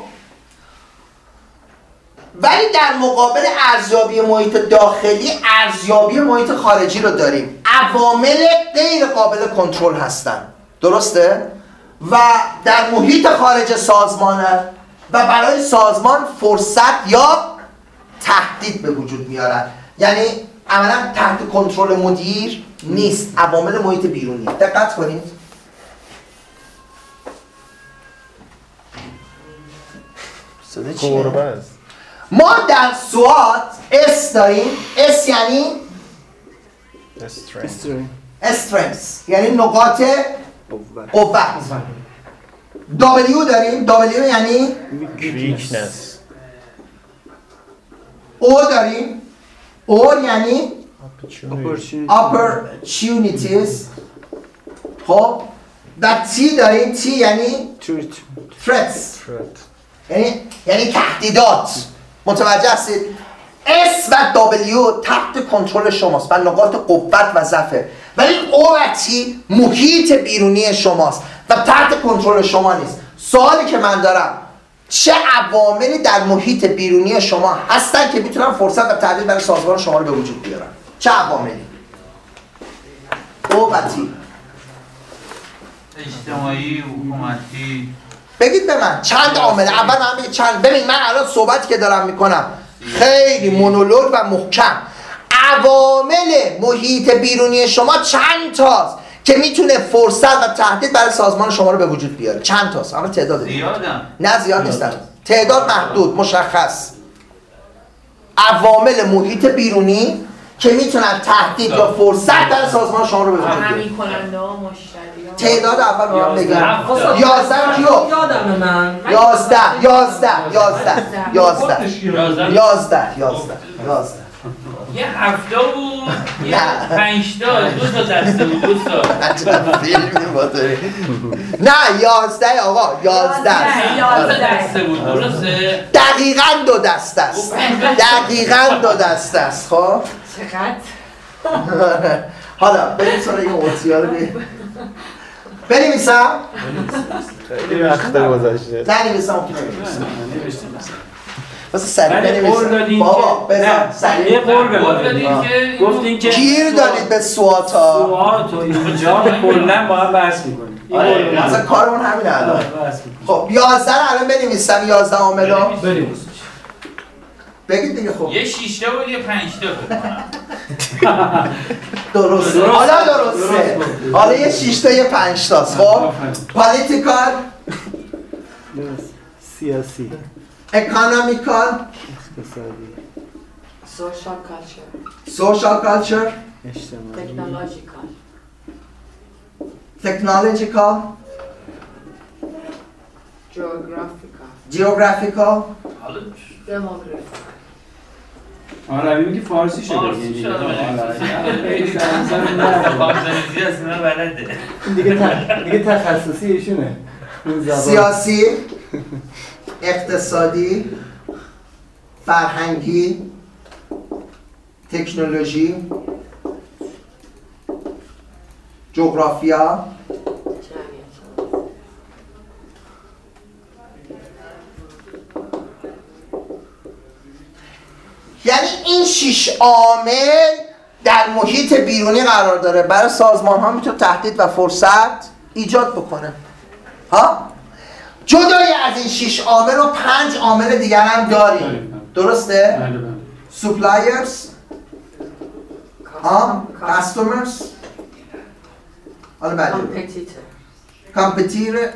ولی در مقابل ارزیابی محیط داخلی ارزیابی محیط خارجی رو داریم. عوامل غیر قابل کنترل هستند درسته؟ و در محیط خارج سازمانه و برای سازمان فرصت یا تهدید به وجود میارن. یعنی عملا تحت کنترل مدیر نیست. عوامل محیط بیرونی. دقت کنید. صدا چیه؟ ما در سوات S داریم. S یعنی strengths یعنی نقاط قوت. W داریم. W یعنی weakness. O داریم. O یعنی opportunities. خب. و T داریم. T یعنی threats. Threat. یعنی یعنی تهدیدات. متوجه هستید؟ S و W تحت کنترل شماست و نقاط قوت و ضعفه ولی O و T محیط بیرونی شماست و تحت کنترل شما نیست. سوالی که من دارم چه عواملی در محیط بیرونی شما هستن که می‌تونن فرصت و تهدید برای سازمان شما رو به وجود بیارن؟ چه عواملی؟ O و T. اجتماعی حکومتی. بگید به من. چند عامل؟ اول من بگید چند. ببین من الان صحبتی که دارم می‌کنم خیلی مونولوگ و محکم. عوامل محیط بیرونی شما چند تاست که می‌تونه فرصت و تهدید برای سازمان شما رو به وجود بیاره؟ چند تاست؟ اما تعداد زیادم. نه زیاد نیستن تعداد محدود مشخص. عوامل محیط بیرونی که می‌تونن تهدید یا فرصت در سازمان شما رو بزنن. همین کننده ها تعداد اول رو بگم 11 کیو یادم من 11 11 11 11 11 11 11 یه هفته بود یه پنج دو دسته بود دو تا نه یازده آقا یازده یازده دسته بود درسته دقیقاً دو دسته است دقیقاً دو دسته است خب چقدر؟ حالا بریم سراغ این اوتیا رو بی- بنویسم؟ خیلی وقت گذشته ننویسم واسه سریع قول بنویسم. بابا بزن نه یه سریع قول به گفتین که گیر دارید به سواتا. سوات و اینجا کلا با هم بحث می‌کنیم. آره، اصلا. کارمون همین الان. خب 11 رو الان بنویسم 11 عاملا بریم بگید دیگه خب. یه شیش تا بود یه پنج تا فکر کنم درسته. درست. حالا درسته. درست بود. حالا یه 6 تا یه 5 تاست خب. Political. سیاسی. Economical. اقتصادی. Social culture. Social culture. اجتماعی. تکنولوژیکال. تکنولوژیکال. جغرافیکال جیوگرافیکال. حالا آره، آن روی میگه فارسی شده. فارسی یعنی شده. آره. بلده. دیگه دیگه تخصصی ایشونه. سیاسی اقتصادی فرهنگی تکنولوژی جغرافیا. یعنی این شش عامل در محیط بیرونی قرار داره. برای سازمان ها می‌تونه تهدید و فرصت ایجاد بکنه. ها؟ جدای از این شش عامل و پنج عامل دیگر هم داریم. داریم. درسته؟ بله، بله. suppliers. ها؟ Customers. حالا بعدی رو. کامپتیتر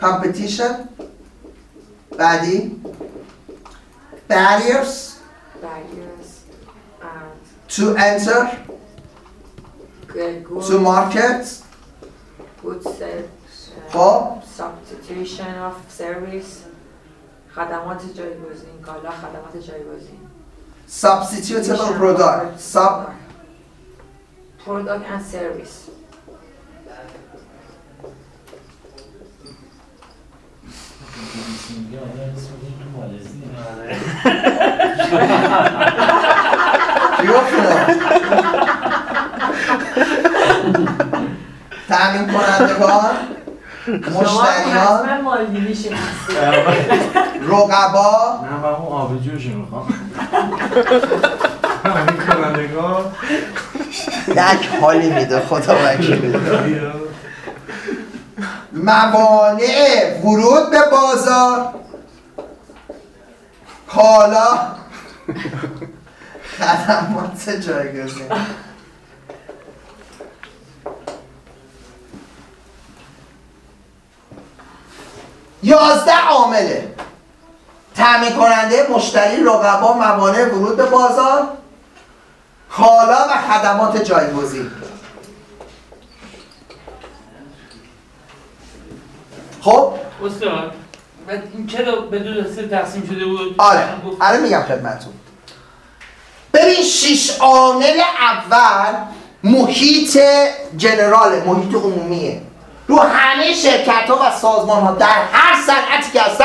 competition. بعدی؟ Barriers. barriers and to enter good to market good se- خب substitution of service خدمات جایگزین کالا خدمات جایگزین substitutable product sub product and service بیفتونه تأمین کنندگان شناسی رقبا نه من اون آبجوش می‌خوام همین کنندگان یک حالی میده خدا موانع ورود به بازار کالا خدمات جایگزین یازده عامله. تامین کننده مشتری رقبا موانع ورود به بازار. کالا و خدمات جایگزین. خب؟ استاد. این چرا به دو دسته تقسیم شده بود؟ آره الان میگم خدمتتون. ببین شش عامل اول محیط جنرال محیط عمومیه. رو همه شرکت ها و سازمان ها در هر صنعتی که هستن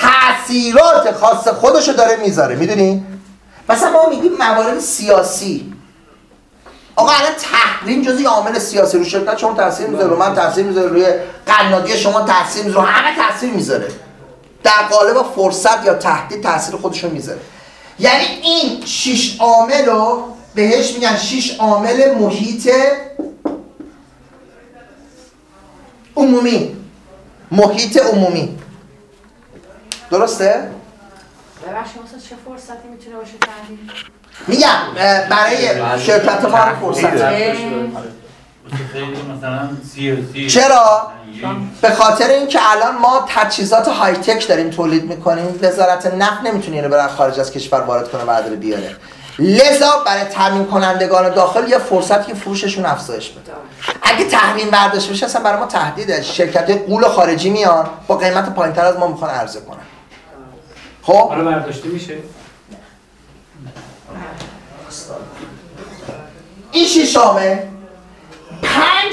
تاثیرات خاص خودشو داره می‌ذاره می‌دونی؟ مثلا ما میگیم موارد سیاسی. آقا الان تحریم جزی عامل سیاسی رو شرکت شما تاثیر می‌ذاره رو من تاثیر می‌ذاره روی قنادی شما تاثیر می‌ذاره همه تاثیر می‌ذاره. در قالب فرصت یا تهدید تاثیر خودشو می‌ذاره. یعنی این شش عامل رو بهش میگن شش عامل محیط عمومی. محیط عمومی. درسته؟ چه فرصتی می‌تونه باشه میگم برای شرکت ما فرصت. سیاسی چرا؟ به خاطر اینکه الان ما تجهیزات های تک داریم تولید می‌کنیم وزارت نفت نمی‌تونه اینو برای خارج از کشور وارد کنه برداره بیاره. لذا برای تامین کنندگان داخل یه فرصت که فروششون افزایش بده. اگه تحریم برداشت بشه اصلا برای ما تهدیده. شرکت قول خارجی میان با قیمت پایینتر از ما می‌خوان عرضه کنن. خب؟ حالا برداشته میشه. این شش عامل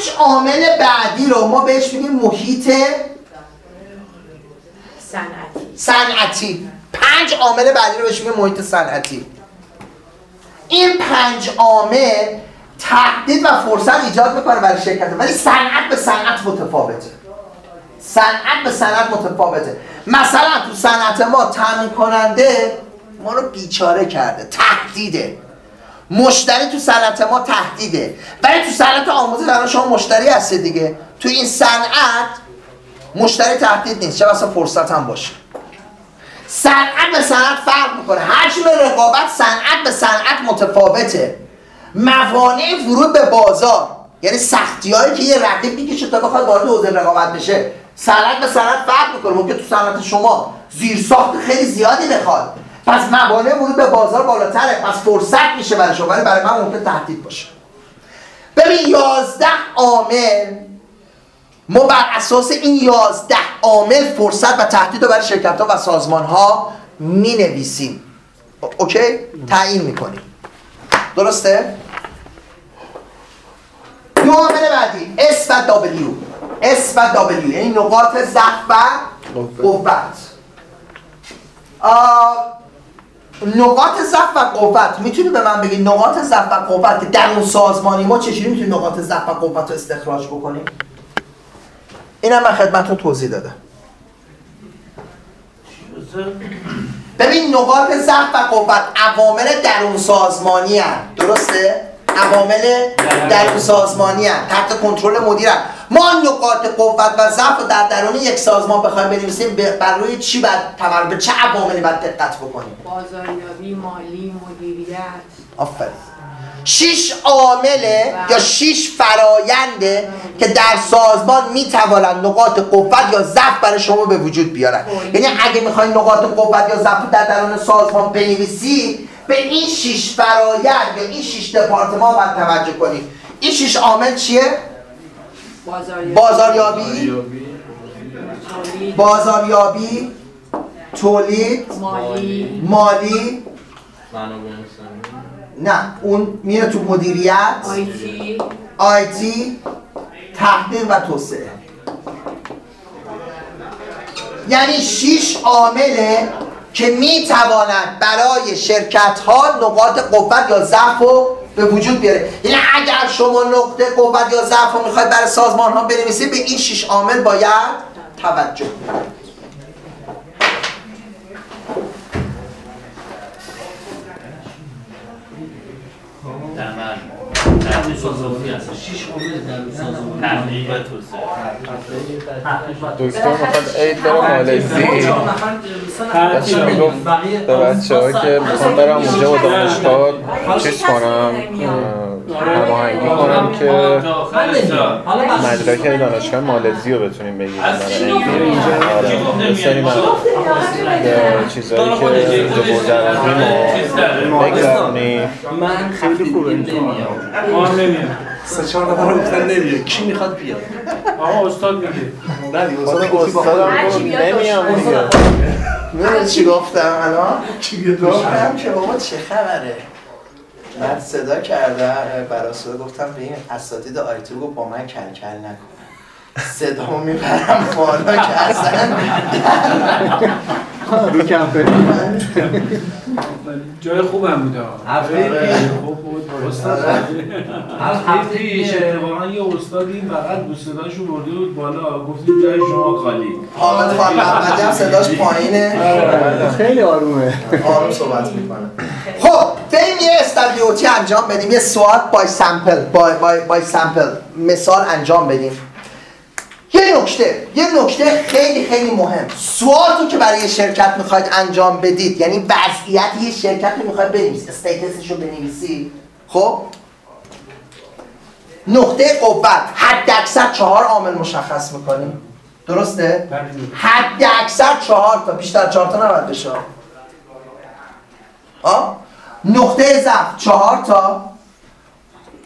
پنج عامل بعدی رو ما بهش میگیم محیط صنعتی. صنعتی. پنج عامل بعدی رو بهش میگیم محیط صنعتی. این پنج عامل تهدید و فرصت ایجاد می‌کنه برای شرکت. ولی صنعت به صنعت متفاوته. صنعت به صنعت متفاوته. مثلا تو صنعت ما تامین کننده ما رو بیچاره کرده تهدیده. مشتری تو صنعت ما تهدیده. ولی تو صنعت آموزش الان شما مشتری هستی دیگه. تو این صنعت مشتری تهدید نیست. چه بسا فرصت هم باشه؟ صنعت به صنعت فرق می‌کنه. حجم رقابت صنعت به صنعت متفاوته. موانع ورود به بازار. یعنی سختی هایی که یه رقیب می‌کشه تا بخواد وارد حوزه رقابت بشه. صنعت به صنعت فرق می‌کنه. ممکن تو صنعت شما زیر ساخت خیلی زیادی بخواد. پس موانع ورود به بازار بالاتره. پس فرصت میشه برای شما ولی برای من ممکن تهدید باشه. ببین یازده عامل ما بر اساس این یازده عامل فرصت و تهدید رو برای شرکت ها و سازمان ها می نویسیم اوکی؟ تعیین می‌کنیم. درسته؟ دو عامل بعدی S و W. S و W یعنی نقاط ضعف و قوت. نقاط ضعف و قوت. می‌تونی به من بگی نقاط ضعف و قوت که در اون سازمانی ما چجوری می‌تونیم نقاط ضعف و قوت رو استخراج بکنیم؟ اینم من خدمتتون توضیح دادم. ببین نقاط ضعف و قوت عوامل درون سازمانی هست. درسته؟ عوامل درون سازمانی هست. تحت کنترل مدیر هست ما نقاط قوت و ضعف رو در درون یک سازمان بخوایم بنویسیم بر روی چی باید تمر به چه عواملی باید دقت بکنیم؟ بازاریابی مالی مدیریت. آفرین. شش عامله یا شش فراینده که در سازمان می‌توانند نقاط قوت یا ضعف برای شما به وجود بیارن. یعنی اگه می‌خوای نقاط قوت یا ضعف در درون سازمان بنویسی به این شش فرایند یا این شش دپارتمان باید توجه کنید این شش عامل چیه؟ بازاریابی. بازاریابی. تولید بازاریابی. تولید. مالی. مالی. منابع انسانی نه اون میره تو مدیریت. آیتی. آیتی تحقیق و توسعه. یعنی شش عامله که می تواند برای شرکت ها نقاط قوت یا ضعف رو به وجود بیاره. یعنی اگر شما نقطه قوت یا ضعف رو می‌خواید برای سازمان ها بنویسید به این شش عامل باید توجه کنید عمل اضافی هست. شش عامل در سازمان تحقیق و توسعه. و دکتر می‌خواد عید بره مالزی بچه بچه می‌گفت به بچه ها که می‌خوام برم اونجا با دانشگاه چیز کنم اه، هماهنگی کنم که من بخش مدرک دانشگاه مالزی رو بتونیم بگیریم. چی آره. چی سری؟ من- چیزایی که اینجا و بگذرونیم. من خیلی خوبه نمیام. ما سه چهار نفر گفتن نمیاد کی می‌خواد بیاد؟ آقا استاد میگه. نه دیگه استاد استادم خودم. گفت نمیام دیگه. می‌دونی چی گفتم الان؟ کی بیاد؟ گفتم که بابا چه خبره؟ بعد صدا کردم برای صدا گفتم به این اساتید آیتو گفت با من کل کل نکن. صدامو می‌برم بالا که اصلا رو کمپین. جای خوبم بوده هفته آره. پیش. خوب بود. استاد هفته پیش. اتفاقا یه استادی فقط گوسفنداشو برده بود بالا. گفتیم جای شما خالی. حامد خان محمدی هم صداش پایینه. خیلی آرومه. آروم صحبت می‌کنه. خب استادیوتی انجام بدیم. یه سوات بای سمپل بای, بای, بای سمپل. مثال انجام بدیم. یه نکته یه نکته خیلی خیلی مهم. سوالتو که برای یه شرکت می‌خواید انجام بدید یعنی وضعیت یه شرکت رو می‌خواید بنویسید استیتسش رو بنویسی خب؟ نقطه قوت حد اکثر چهار عامل مشخص می‌کنیم. درسته؟ حد اکثر چهار تا بیشتر چهار تا نباید بشه. آه؟ نقطه ضعف چهار تا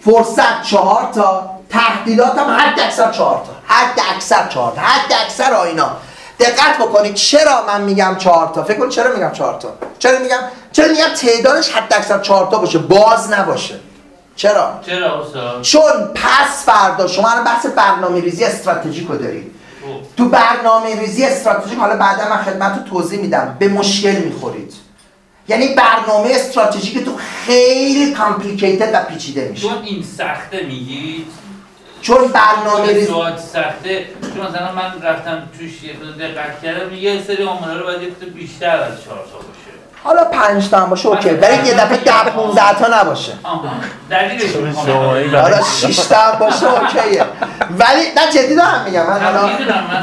فرصت چهار تا تهدیدات هم حد اکثر چهار تا. حد اکثر چهار تا. حد اکثر آینا دقت بکنید چرا من میگم چهار تا؟ فکر کن چرا میگم چهار تا؟ چرا میگم؟ چرا میگم تعدادش حد اکثر چهار تا باشه؟ باز نباشه. چرا؟ چرا استاد؟ چون پس فردا شما الان بحث برنامه ریزی استراتژیک رو دارید. خب. تو برنامه ریزی استراتژیک حالا بعدا من خدمت رو توضیح میدم. به مشکل می‌خورید. یعنی برنامه استراتژیک تو خیلی complicated و پیچیده میشه. چون این سخته میگید؟ چون برنامه ریزی سخته. چون مثلا من رفتم توش یه دقت کردم یه سری عاملا رو باید بیشتر از چهار تا باشه. حالا پنج تا هم باشه okay. ولی یه دفعه ده 15 تا نباشه. دلیلش. حالا 6 تا هم باشه okay ه. ولی نه جدی دارم میگم من حالا.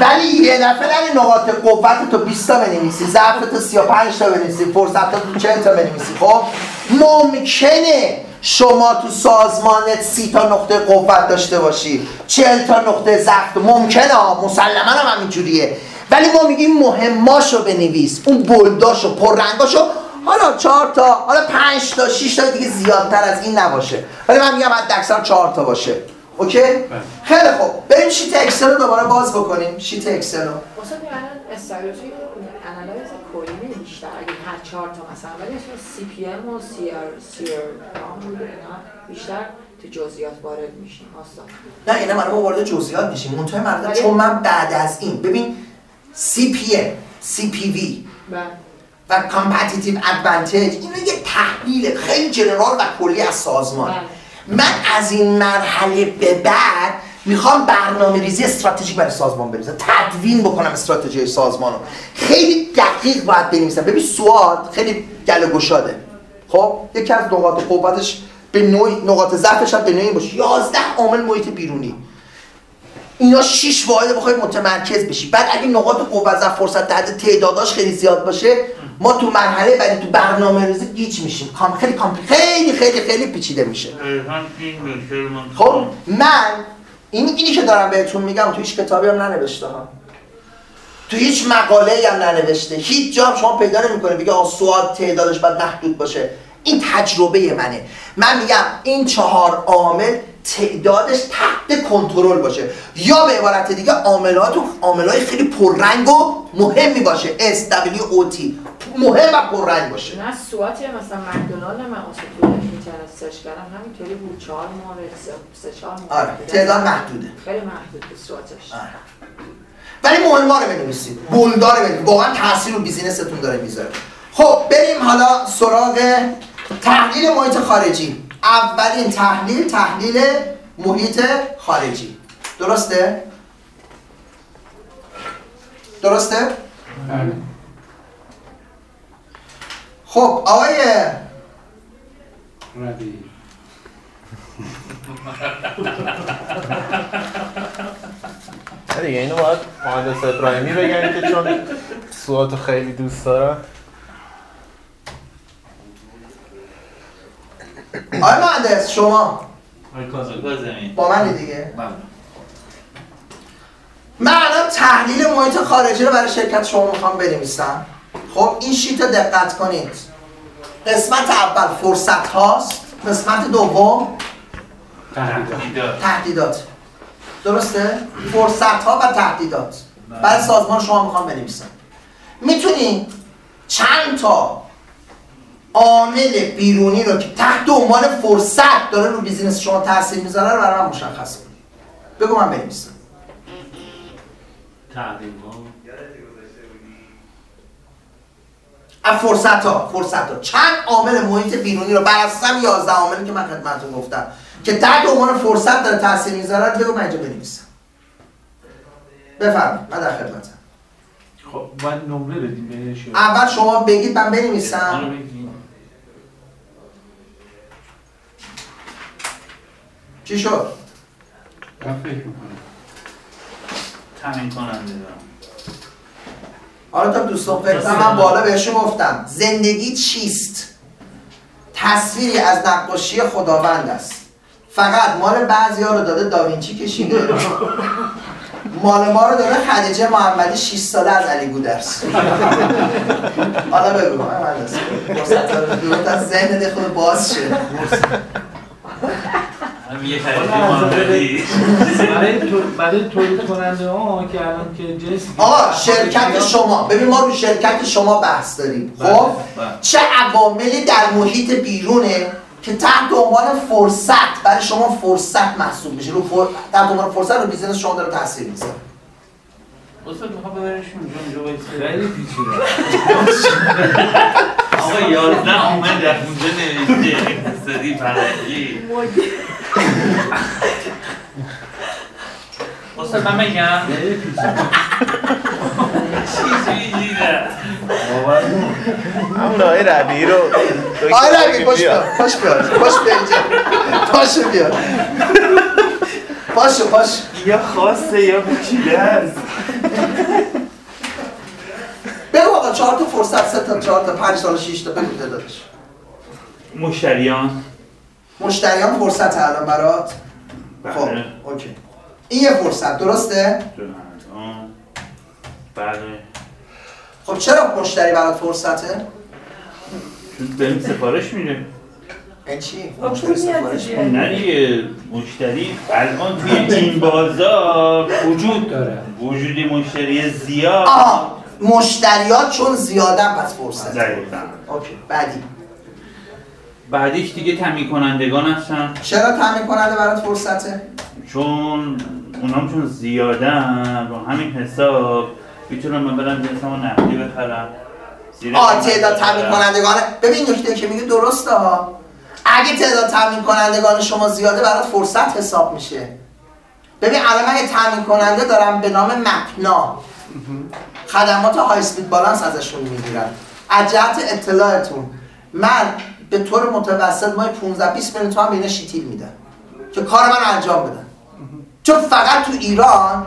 ولی یه دفعه نگه نقاط قوت تو 20 تا بنویسی ضعف تو 35 تا بنویسی فرصت تو 40 تا بنویسی. خب ممکنه شما تو سازمانت سی تا نقطه قوت داشته باشی 40 تا نقطه ضعف ممکنه مسلما هم همینجوریه ولی ما میگیم مهماشو بنویس. اون bold اشو پررنگاشو. حالا چهار تا حالا پنج تا 6 تا دیگه زیادتر از این نباشه. ولی من میگم حد اکثر چهار تا باشه. Okay؟ خیلی خوب. بریم sheet اکسل رو دوباره باز بکنیم. sheet اکسل رو. analyze کلی بیشتر. اگه هر چهار تا مثلا ولی CPM و سی آر سی اینا بیشتر تو جزئیات وارد میشیم. استاد نه اینا من وارد جزئیات میشیم. منتهای مردم چون من بعد از این. ببین CPM CPV بله. و competitive advantage اینا یه تحلیل خیلی general و کلی از سازمان. بله. من از این مرحله به بعد می‌خوام برنامه ریزی استراتژیک برای سازمان بریزم تدوین بکنم استراتژی سازمان رو خیلی دقیق باید بنویسم. ببین سواد خیلی گل و گشاده. خب یکی از نقاط قوتش به نوعی نقاط ضعفش هم به نوعی باشه. 11 عامل محیط بیرونی. اینا شش واحد بخوای متمرکز بشی. بعد اگه نقاط قوت ضعف فرصت تحت تعداداش خیلی زیاد باشه ما تو مرحله بعدی تو برنامه ریزی گیج میشیم. کام خیلی کام خیلی خیلی خیلی پیچیده میشه. خب من این اینی که دارم بهتون میگم تو هیچ کتابی هم ننوشته ها. تو هیچ مقاله ای هم ننوشته. هیچ جا شما پیدا نمی‌کنه بگه آ سوال تعدادش باید محدود باشه. این تجربه منه. من میگم این چهار عامل تعدادش تحت کنترل باشه. یا به عبارت دیگه عاملات و عاملای خیلی پررنگ و مهمی باشه. S W O T. مهم و پررنگ باشه. نه سواتی مثلا مکدونالد من تو اینترنت سرچ کردم. همینطوری بود. چهار مورد سه چهار مورد آره. تعداد محدوده. خیلی محدود بود سواتش. آره. ولی مهم‌ها رو بنویسید بولدار رو بنویسید واقعا تاثیر رو بیزینستون داره می‌ذاره. خب بریم حالا سراغ تحلیل محیط خارجی اولین تحلیل تحلیل محیط خارجی درسته؟ درسته؟ بله. خب آقای ردی دیگه اینو باید مهندس ابراهیمی بگن که چون سواتو خیلی دوست دارم آقای مهندس شما؟ با من دیگه؟ بله. من الان تحلیل محیط خارجی رو برای شرکت شما می‌خوام بنویسم. خب این شیت رو دقت کنید. قسمت اول فرصت هاست. قسمت دوم تهدیدات. درسته؟ فرصت ها و تهدیدات. برای سازمان شما می‌خوام بنویسم. می‌تونی چند تا عامل بیرونی رو که تحت عنوان فرصت داره رو بیزینس شما تاثیر می‌ذاره رو برای من مشخص کن بگو من بنویسم. ها. از فرصت ها فرصت ها. چند عامل محیط بیرونی رو بر اساس هم 11 عاملی که من خدمتتون گفتم. که تحت عنوان فرصت داره تاثیر می‌ذاره بگو من اینجا بنویسم. بفرمایید من در خدمتم. خب باید نمره بدیم بهش اول شما بگید من بنویسم. چی شد؟ من فکر می‌کنم. تامین کننده دارم. حالا تا دوستان فکر من بالا بهشون گفتم زندگی چیست؟ تصویری از نقاشی خداوند است. فقط مال بعضی ها رو داده داوینچی کشیده مال ما رو داده خدیجه محمدی 6 ساله از علی گودرس. حالا بگو من از ذهن خود باز شه. برای تو برای تولید کننده ها که الان که جنس آقا شرکت شما. ببین ما رو شرکت شما بحث داریم. خب؟ بله. چه عواملی در محیط بیرونه که تحت عنوان فرصت برای شما فرصت محسوب میشه. رو فر... تحت عنوان فرصت رو business شما داره تاثیر می‌ذاره. استاد می‌خوام ببرش اونجا اونجا خیلی پیچیده. آقا یازده اومد در اونجا نوشته اقتصادی فرنگی استاد من بگم خیلی پیچیده چی چی دیدم باور همون آقای ربیعی رو آره ربی باش بیا. بیار باش بیار باش بیا اینجا پاشو بیار پاشو پاش یا خاصه یا پیچیده است بگو آقا چهار تا فرصت سه تا چهار تا پنج تا شش تا بگو تعدادش مشتریان مشتریان فرصت الان برات؟ خب بله اوکی. این یه فرصت درسته. بله. خب چرا مشتری برات فرصته؟ چون بهم سفارش میده این چی؟ خب، مشتری سفارش. نه دیگه مشتری الان توی این بازار وجود داره. وجود مشتری زیاد. آها مشتریات چون زیادن پس فرصت. اوکی بعدی. بعدیش دیگه تامین کنندگان هستن. چرا تامین کننده برات فرصته؟ چون اونام چون زیادن با همین حساب می‌تونم من برم جنسمو نقدی بخرم. قیمت تعداد تامین. کنندگان ببین نکته که میگه درسته. ها اگه تعداد تامین کنندگان شما زیاده برات فرصت حساب میشه. ببین الان من یه تامین کننده دارم به نام مپنا. خدمات های اسپید بالانس ازشون می‌گیرم. از جهت اطلاعتون. من به طور متوسط مای 15 20 میلیون تومن به اینا شیتیل میدم که کار من انجام بدن. چون فقط تو ایران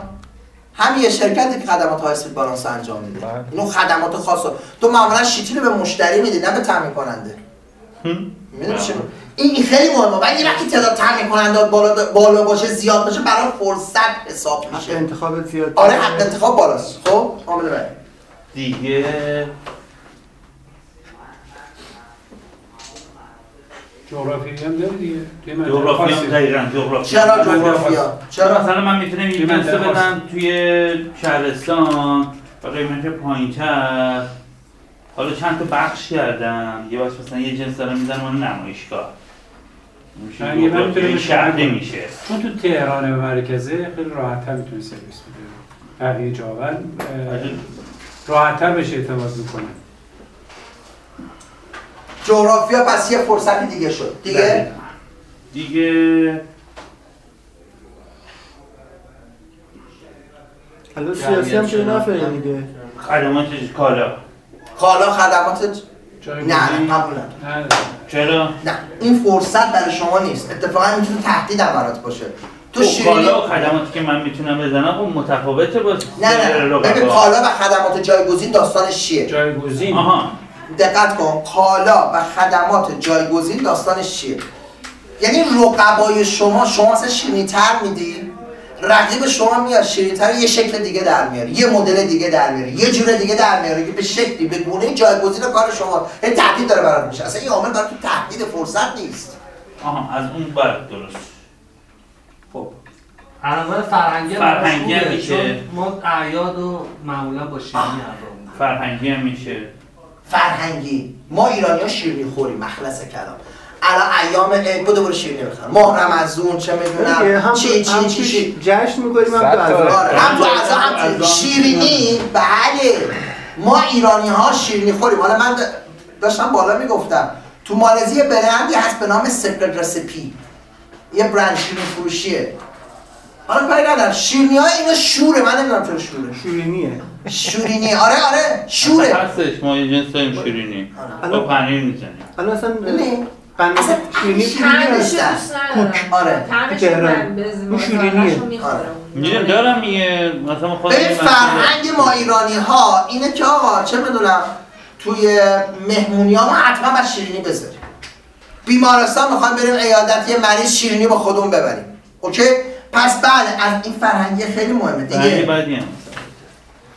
هم یه شرکتی که خدمات های اسپید بالانس انجام میده. بله. اینو خدمات خاصه تو معمولا شیتیل به مشتری میدی نه به تامین کننده؟ این خیلی مهمه. ولی وقتی تعداد تامین کننده بالا بالا باشه زیاد باشه برای فرصت حساب میشه. انتخابت زیاد آره حق انتخاب بالاست. خب؟ عامل بعدی دیگه جغرافیایی هم داره دیگه. توی منطقه جغرافی هم خاصی. دقیقاً جغرافی چرا. جغرافیا چرا؟ مثلا من می‌تونم یه یک جنس منطقه بدم توی شهرستان با قیمت پایینتر حالا چند تا بخش کردم. یه بخش مثلا یه جنس دارم می‌زنم اون نمایشگاه. میشه آره، یه شهر. نمیشه. چون تو تهران و مرکزه خیلی راحت‌تر می‌تونه سرویس بده. بقیه جاول راحت‌تر بهش اعتماد می‌کنه جغرافیا پس یه فرصت دیگه شد. دیگه؟ دیگه حالا سیاسی هم که نفعه دیگه خدمات کالا. کالا خدمات نه نه قبول چرا؟ نه این فرصت برای شما نیست. اتفاقا می‌تونه تهدید هم برات باشه. تو خب شیرینی کالا و خدماتی که من می‌تونم بزنم خب متفاوته با نه نه. ببین کالا و خدمات جایگزین داستانش چیه؟ جایگزین. آها. دقت کن کالا و خدمات جایگزین داستانش چیه؟ یعنی رقبای شما شما اصلا شیرینی تر میدی؟ رقیب شما میاد شیرینی تر یه شکل دیگه در میاره یه مدل دیگه در میاره یه جور دیگه در میاره که به شکلی به گونه جایگزین کار شما این تهدید داره برات میشه. اصلا این عامل برای تو تهدید فرصت نیست. آها از اون بر درست. خب. علامت فرهنگی هم فرهنگی میشه. ما اعیاد و معمولا با شیرینی. فرهنگی هم میشه. فرهنگی. ما ایرانی ها شیرینی خوریم مخلص کلام. الان ایام عید بودو برو شیرینی بخر ماه رمضون چه می‌دونم؟ چی چی چی چی جشن می‌کنیم هم تو تا از آره هم تو. عزا هم. شیرینی. بله. ما ایرانی ها شیرینی خوریم. حالا من داشتم بالا می‌گفتم تو مالزی یه برندی هست به نام سکرت رسیپی یه برند شیرینی فروشیه. حالا کاری ندارم. شیرینی ها اینا شوره من نمی‌دونم چرا شوره. شیرینیه. شورینی آره آره شوره. هستش ما یه جنس داریم شیرینی. با الان پنیر می‌زنیم. الان اصلا اصلا شیرینی شیرینی هست آره. تو تهران. اون شیرینیه. آره. می‌دونم دارم یه مثلا خودم ببین فرهنگ ما ایرانی ها اینه که آقا چه می‌دونم توی مهمونی ها حتما باید شیرینی بذاریم. بیمارستان می‌خوایم بریم عیادت یه مریض شیرینی با خودمون ببریم. Okay؟ پس بله از این فرهنگی خیلی مهمه فرهنگی دیگه بعدی هم.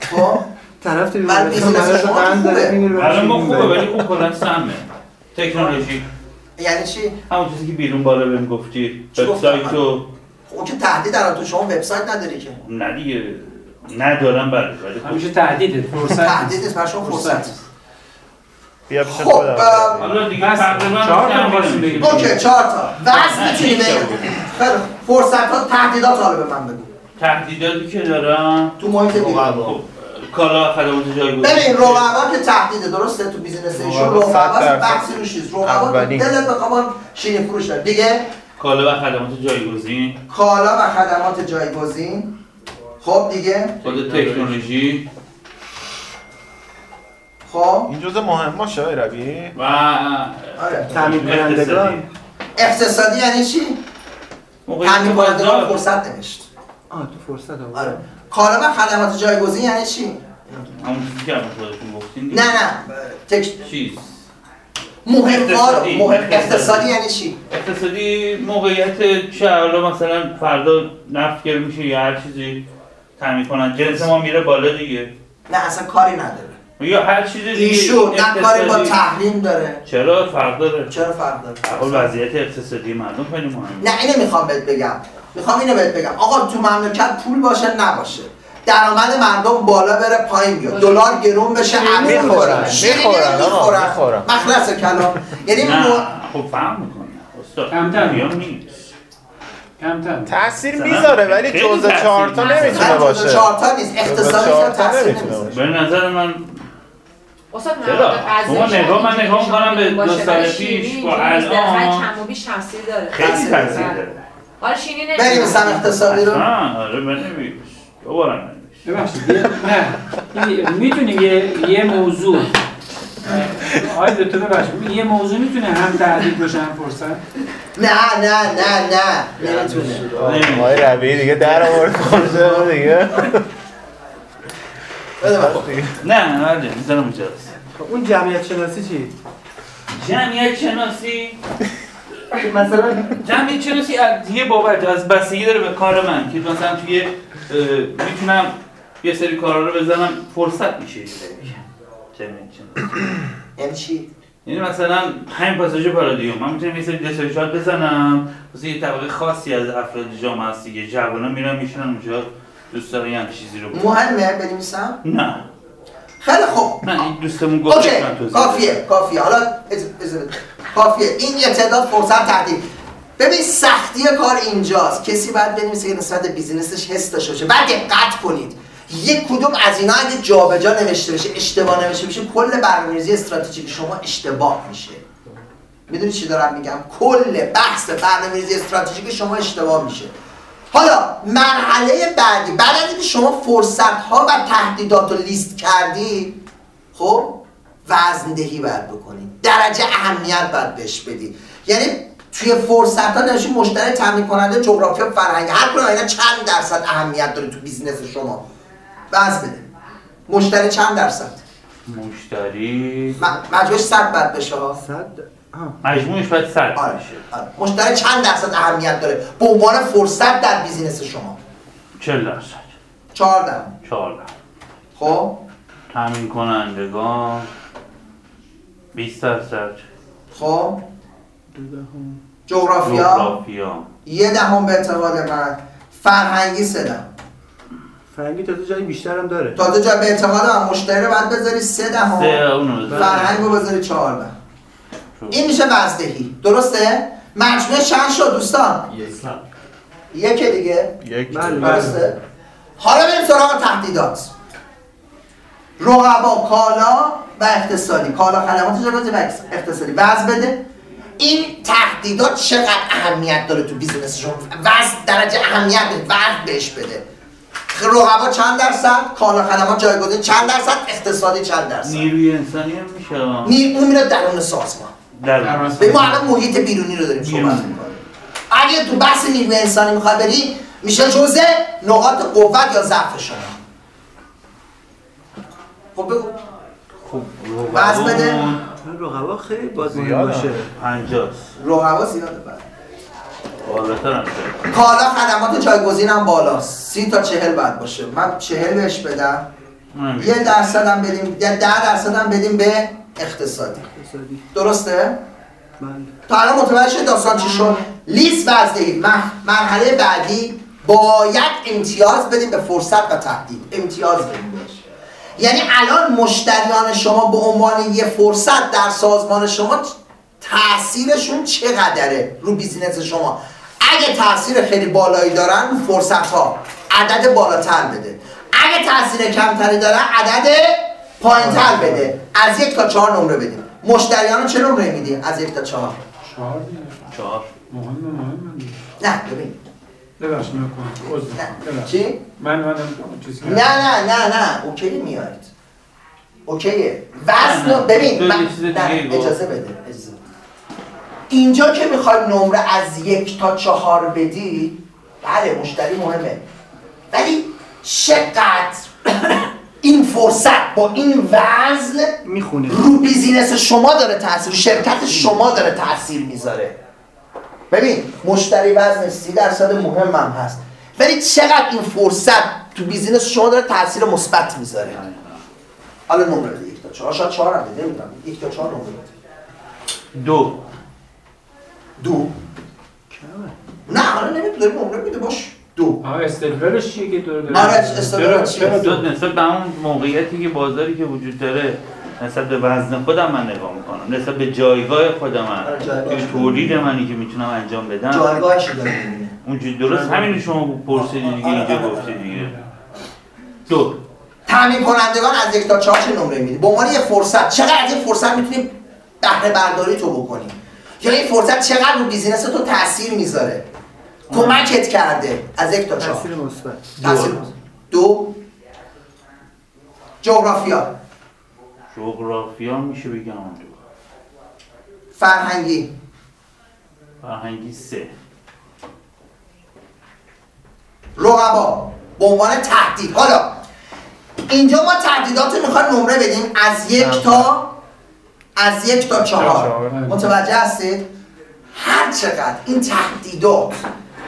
خب؟ طرف تو business الان ما خوبه. ولی خوب کلا سمه. تکنولوژی. یعنی چی؟ همون چیزی که بیرون بالا بهم گفتی. وبسایت و خب که تهدید الان تو شما وبسایت نداری که. نه دیگه. ندارم بله ولی خب همیشه تهدیده فرصت تهدید نیست برای شما فرصت. بیا پیش خب حالا دیگه بس، تقریبا چهار تا. Okay چهار تا. وزن نه، می‌تونی. بگی. فرصت ها تهدیدات حالا به من بگو. تهدیداتی که دارم. تو محیط بیرون خب کالا و خدمات جایگزین ببین رقبا که تهدیده درسته؟ تو business ایشون رقبا بحثی روش نیست رقبا. دلت بخوام شیرینی فروش داره. دیگه؟ کالا و خدمات جایگزین. کالا و خدمات جایگزین. خب دیگه؟ خود تکنولوژی. خب. این جزء مهماشه آقای ربی؟ و آره. تامین کنندگان. اقتصادی یعنی چی؟ تامین کنندگان فرصت نوشت. آه تو فرصت هم آره. کالا و خدمات جایگزین یعنی چی؟ همون چیزی که الان خودتون گفتین نه. نه. تک... چیز. مهم اقتصادی. مهم اقتصادی. یعنی چی؟ اقتصادی موقعیت چه؟ حالا مثلا فردا نفت گرون میشه یا هر چیزی تامین کنن. جنس ما میره بالا دیگه. نه اصلا کاری نداره. یا هر چیز دیگه ایشون نه کاری با. تحریم داره. چرا؟ فرق داره. چرا فرق داره؟ حال وضعیت اقتصادی مردم خیلی مهمه. نه اینو می‌خوام بهت بگم. می‌خوام اینو بهت بگم. آقا تو مملکت پول باشه نباشه. درآمد مردم بالا بره پایین بیاد. دلار گرون بشه ارزون می‌خورن، می‌خورن، می‌خورن. می‌خورن. مخلص کلام. یعنی نه مو- خب فهم می‌کنم استاد کمتر. نیست. کمتر تاثیر می‌ذاره ولی جزء چهار تا. نمی‌تونه نه، جزء باشه. چهارتا نیست. اقتصادی چهار تا تاثیر نمی‌تونه نمی‌ذاره. به نظر من استاد چرا؟ غذایی شما نگاه- من نگاه می‌کنم به دو سال پیش با نیست. الان کم و بیش تاثیر داره. خیلی تاثیر داره. حالا شیرینی بنویسم اقتصادی رو. آره بنویس دوباره بنویس ببخشید یه- نه. یه- می‌تونیم یه یه موضوع. آقای دکتر ببخشید. یه موضوع می‌تونه هم تهدید باشه هم فرصت؟ نه نه نه نه. نمی‌تونه. آقای ربی دیگه در آورد خورده دیگه. من. نه نه بله می‌ذارم اینجاست خب اون جمعیت شناسی چی؟ جمعیت شناسی؟ مثلا جمعیت شناسی از یه بابت از بستگی داره به کار من که مثلا توی می‌تونم یه سری کارا رو بزنم فرصت میشه یه یعنی چی؟ یعنی مثلا همین پاساژ پارادیوم من می‌تونم یه سری دستاویزات بزنم. واسه یه طبقه خاصی از افراد جامعه هست دیگه جوونا میرن میشنن اونجا. دوست دارن یه چیزی رو. مهمه بنویسم؟ نه. خیلی خوب. نه این دوستمون گفت okay کافیه کافیه. حالا از- از- کافیه. این یه تعداد فرصت تهدید ببین سختی کار اینجاست. کسی باید بنویسه که نسبت business ش حس داشته باشه. بعد دقت کنید. یک کدوم از اینا اگه جابجا نوشته بشه اشتباه نوشته بشه کل برنامه‌ریزی استراتژیک شما اشتباه میشه. می‌دونی چی دارم میگم؟ کل بحث برنامه‌ریزی استراتژیک شما اشتباه میشه. حالا مرحله بعدی بعد از اینکه شما فرصت ها و تهدیدات رو لیست کردی خب وزندهی باید بکنید درجه اهمیت باید بهش بدید یعنی توی فرصت ها نوشتی مشتری تامین کننده جغرافیا و فرهنگ هر کدوم اینا چند درصد اهمیت داره تو business شما؟ وزن بده. مشتری چند درصد؟ مشتری؟ م- مجموعش صد باید بشه ها. صد. آه. مجموعش باید صد. آره. بشه آره. مشتری چند درصد اهمیت داره؟ به عنوان فرصت در business شما. 40 درصد. 14 4 درصد. خب؟ تامین کنندگان 20 درصد. خب؟ دهم. جغرافیا؟ جغرافیا. یه دهم به اعتقاد من. فرهنگی سه دهم. فرنگی تازه جای بیشتر هم داره. تازه جا به اعتقاد من مشتری رو باید بذاری سه دهم. سه اونو بذار. فرهنگ رو بذاری چهارده این میشه وزدهی. درسته؟ مجموعه چند شد دوستان؟ یکه دیگه. یک بله. درسته؟ حالا بریم سراغ تهدیدات. رقبا کالا و اقتصادی. کالا خدمات جگازی و اقتصادی. وضع بده. این تهدیدات چقدر اهمیت داره تو بیزینس شما؟ وضع درجه اهمیت بده وضع بهش بده. رقبا چند درصد؟ کالا خدمات جایگزین چند درصد؟ اقتصادی چند درصد؟ نیروی انسانی هم میشه. نیر اون میره درون سازمان. در به ما الان محیط بیرونی رو داریم صحبت. می‌کنیم. اگه تو بحث نیروی انسانی می‌خوای بری میشه جزء نقاط قوت یا ضعف شما. خب بگو. خب وضع بده. رقبا خیلی باز. باشه 50 رقبا زیاده بعد بالاتر هم شد. کالا خدمات جایگزین هم بالاست. سی تا چهل بعد باشه. من چهل بهش بدم یه درصد هم بدیم یا ده درصد هم بدیم به اقتصادی. اقتصادی. درسته؟ بله. تا الان متوجه داستان چی شد؟ لیست وزدهی مرحله بعدی باید امتیاز بدیم به فرصت و تهدید. امتیاز بدیم یعنی الان مشتریان شما به عنوان یه فرصت در سازمان شما تاثیرشون چقدره رو بیزینس شما؟ اگه تاثیر خیلی بالایی دارن فرصت ها عدد بالاتر بده. اگه تاثیر کمتری دارن عدد پایینتر بده. از یک تا چهار نمره بدیم. مشتریان رو چه نمره میدیم از یک تا چهار. چهار چهار. مهم نه ببین. ببخشید. چی؟ من من چیزی نه نه نه نه. اوکی میاد. اوکیه. وزن رو- ببین من. اجازه بده اجازه بده. اینجا که می‌خوای نمره از یک تا چهار بدی بله مشتری مهمه. ولی چقدر این فرصت با این وزن می‌خونه. رو business شما داره تاثیر شرکت شما داره تاثیر می‌ذاره. ببین مشتری وزن سی درصد مهم هم هست. ولی چقدر این فرصت تو business شما داره تاثیر مثبت می‌ذاره؟ حالا نمره یک تا چهار. شاید چهار هم نمی‌دونم. یک تا چهار نمره دو. دو. نه حالا نمی‌دونم. نمره میده باش. دو. آها استقبالش چیه که دور آره، استقبالش چیه؟ چرا دو دو نسبت به اون موقعیتی که بازاری که وجود داره نسبت به وزن خودم من نگاه می‌کنم. نسبت به جایگاه خودم من. آره، تولید منی که می‌تونم انجام بدم. جایگاهش اونجوری درست همین شما پرسیدی دیگه اینجا گفتی دیگه. دو. تامین کنندگان از یک تا چهار چه نمره میدی به عنوان یه فرصت چقدر از این فرصت می‌تونی بهره برداری تو بکنی یا این فرصت چقدر رو بیزینس تو تاثیر می‌ذاره؟ کمکت کرده. از یک تا چهار. تاثیر مثبت. تاثیر دو. جغرافیا. جغرافیا میشه بگم اون دو فرهنگی. فرهنگی سه. رقبا. به عنوان تهدید. حالا اینجا ما تهدیدات رو می‌خوایم نمره بدیم. از یک تا از یک تا چهار. چهار. متوجه هستید؟ هر چقدر این تهدیدات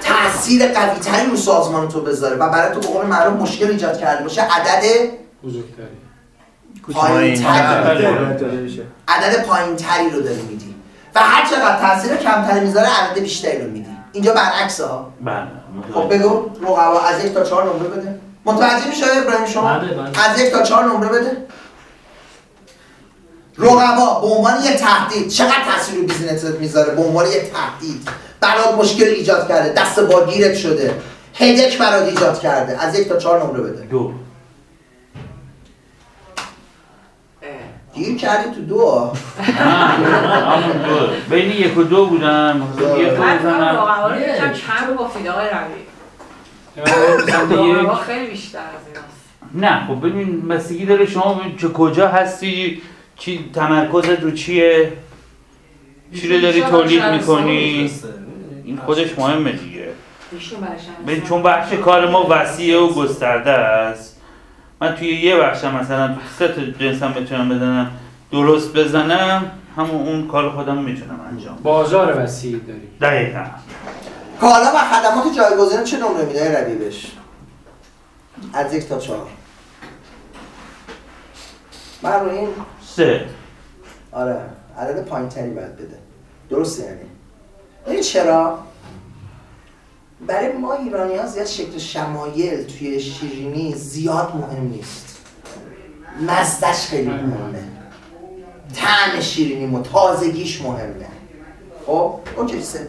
تاثیر قوی تری رو سازمان تو بذاره و برای تو به قول معروف مشکل ایجاد کرده باشه. عدد بزرگتری. پایین عدد پایین تری رو داری میدی. و هر چقدر تاثیر کمتری می‌ذاره عدد بیشتری رو میدی. اینجا برعکس ها. بله. خب بگو رقبا از یک تا چهار نمره بده. متوجه میشه ابراهیم شما؟ بله، بله. از یک تا چهار نمره بده. رقبا به عنوان یه تهدید. چقدر تاثیر رو بیزینست می‌ذاره؟ به عنوان یه تهدید. برات مشکل ایجاد کرده. دست با گیرت شده. هدک برات ایجاد کرده. از یک تا چهار نمره بده. دو. گیر کردی تو دو. ها. همون دو. بین یک و دو بودم یک رو بزنم رو سمت یک. رقبا خیلی بیشتر از این نه خب ببین بستگی داره شما چه کجا هستی. چی تمرکزت رو چیه؟ چی رو داری تولید می‌کنی؟ این خودش مهمه دیگه. ببین چون بخش کار ما وسیع و گسترده است. من توی یه بخشم مثلا سه تا جنسم بتونم بزنم درست بزنم همون اون کار خودم می‌تونم انجام بدم. بازار وسیع داریم دقیقا. کالا و خدمات جایگزین چه نمره میده ربیبش؟ از یک تا چهار. من رو این سه. آره عدد پایین تری باید بده. درسته یعنی. این چرا؟ برای ما ایرانی ها زیاد شکل شمایل توی شیرینی زیاد مهم نیست. مزدش خیلی مهمه. طعم شیرینی و تازگیش مهمه. خب؟ اون چیزه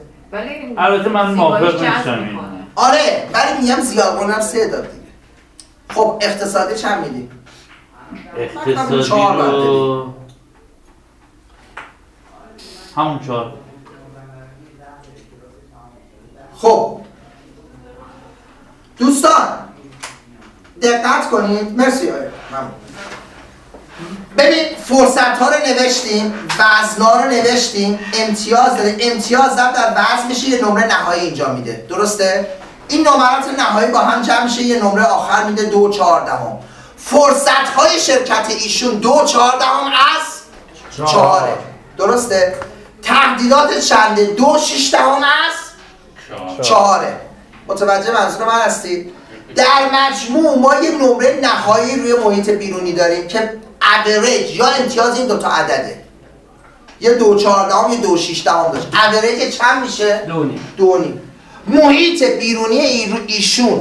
البته من موافق نیستم. آره ولی میگم زیاد اونم سه داد دیگه خب اقتصادی چند میدی؟ اقتصادی رو همون چهار. خب. دوستان دقت کنید. مرسی آقای. ببین فرصت ها رو نوشتیم وزن ها رو نوشتیم. امتیاز داره. امتیاز هم در وزن میشه یه نمره نهایی اینجا میده. درسته؟ این نمرات نهایی با هم جمع میشه یه نمره آخر میده دو چهار دهم فرصت های شرکت ایشون دو چهار دهم از چهاره. درسته؟ تهدیدات چنده دو شیش دهم از چهاره. متوجه منظور من هستید؟ در مجموع ما یه نمره نهایی روی محیط بیرونی داریم که اوریج یا امتیاز این دوتا عدده. یه دو چهاردهم یه دو شیش دهم داشت. اوریج چند میشه؟ دونی دو نیم. محیط بیرونی ایشون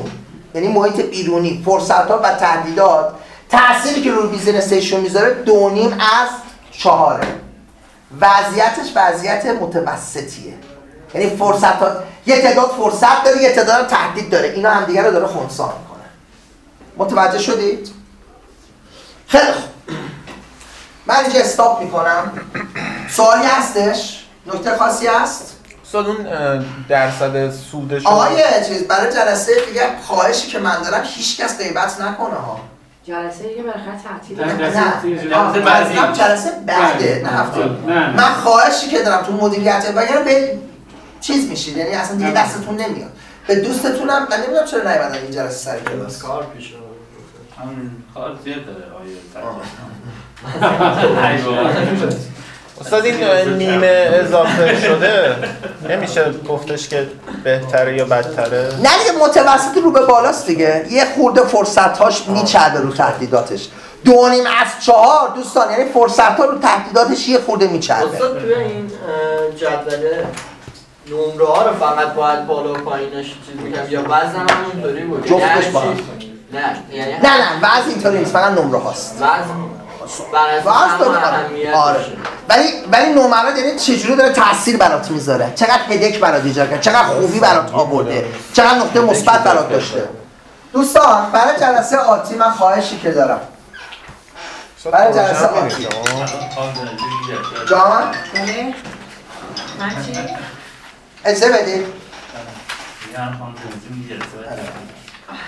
یعنی محیط بیرونی فرصت ها و تهدیدات. تأثیری که روی business ایشون می‌ذاره دو نیم از چهاره. وضعیتش وضعیت متوسطیه. یعنی فرصت ها یه تعداد فرصت داره یه تعداد هم تهدید داره. اینا همدیگه رو داره خونسا می‌کنه. متوجه شدید؟ خیلی خوب. من اینجا استاپ می‌کنم. سوالی هستش؟ نکته خاصی هست؟ استاد اون درصد سودش آقای چیز برای جلسه دیگه خواهشی که من دارم هیچ کس غیبت نکنه ها. جلسه دیگه بالاخره تعطیل. نه، نه جلسه جلسه بعده نه، نه هفته. من خواهشی که دارم تو مدیریت وگرنه به چیز میشید یعنی اصلا دیگه. دستتون نمیاد. به دوستتونم من نمی‌دونم چرا نیومدن این جلسه سر کلاس. کار پیش کار زیاد داره آیه استاد این نیمه اضافه شده؟ نمیشه گفتش که بهتره یا بدتره؟ نه دیگه متوسط رو به بالاست دیگه. یه خورده فرصت هاش میچرده رو تهدیداتش. دو نیم از چهار دوستان یعنی فرصت ها رو تهدیداتش یه خورده میچرده استاد توی این جدول نمره ها رو فقط باید بالا و پایینش چیز می‌کنم یا وزن هم همونطوری بود؟ یعنی جفتش هر با هم. چی- نه یعنی نه نه وضع اینطوری نیست فقط نمره هاست. وزن؟ هم داره آره. ولی ولی نمره یعنی چجوری داره تاثیر برات می‌ذاره؟ چقدر هدک برات ایجاد کرد؟ چقدر خوبی برات آورده؟ چقدر نقطه مثبت برات داشته؟ دوستان برای جلسه آتی من خواهشی که دارم. برای جلسه آتی. جان؟ من چی؟ اجازه بدید آخه نه اینکه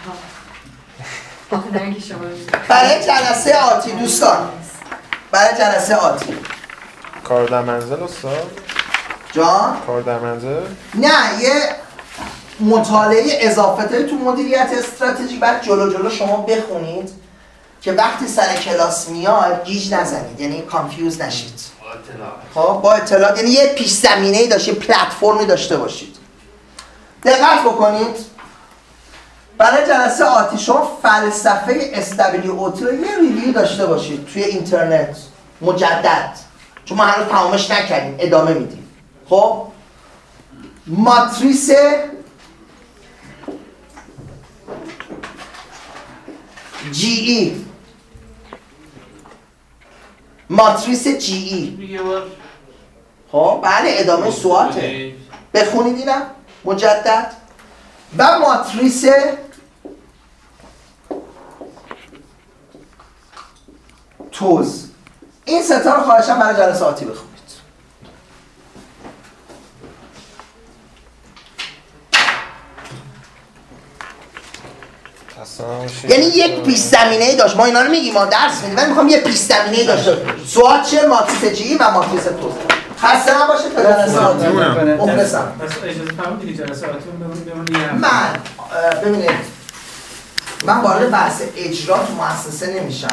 شما برای جلسه آتی دوستان. برای جلسه آتی. کار در منزل استاد؟ جان؟ کار در منزل؟ نه یه مطالعه اضافه تو مدیریت استراتژیک بعد جلو جلو شما بخونید که وقتی سر کلاس میاید گیج نزنید. یعنی confuse نشید. خب با اطلاعات. یعنی یه پیش زمینه ای داشته پلتفرمی داشته باشید. دقت بکنید. برای جلسه آتی شما فلسفه SWOT رو یه review داشته باشید توی اینترنت. مجدد. چون ما هنوز تمامش نکردیم ادامه میدیم. خب؟ ماتریس جی ای. ماتریس جی ای. خب؟ بله ادامه سواته بخونید اینم. مجدد. و ماتریس توز. این ستا رو خواهشم برای جلسه آتی بخونید. یعنی یک پیش زمینه داشت. ما اینا رو میگیم ما درس میدیم ولی می‌خوام یه پیش زمینه ای داشته سوات چیه؟ ماتریس جی و ماتریس توز. خسته نباشه تا جلسه آتی مخلصم. پس اجازه فرمودید که جلسه رو بمونیم من ببینید من وارد بحث اجرا تو مؤسسه نمیشم.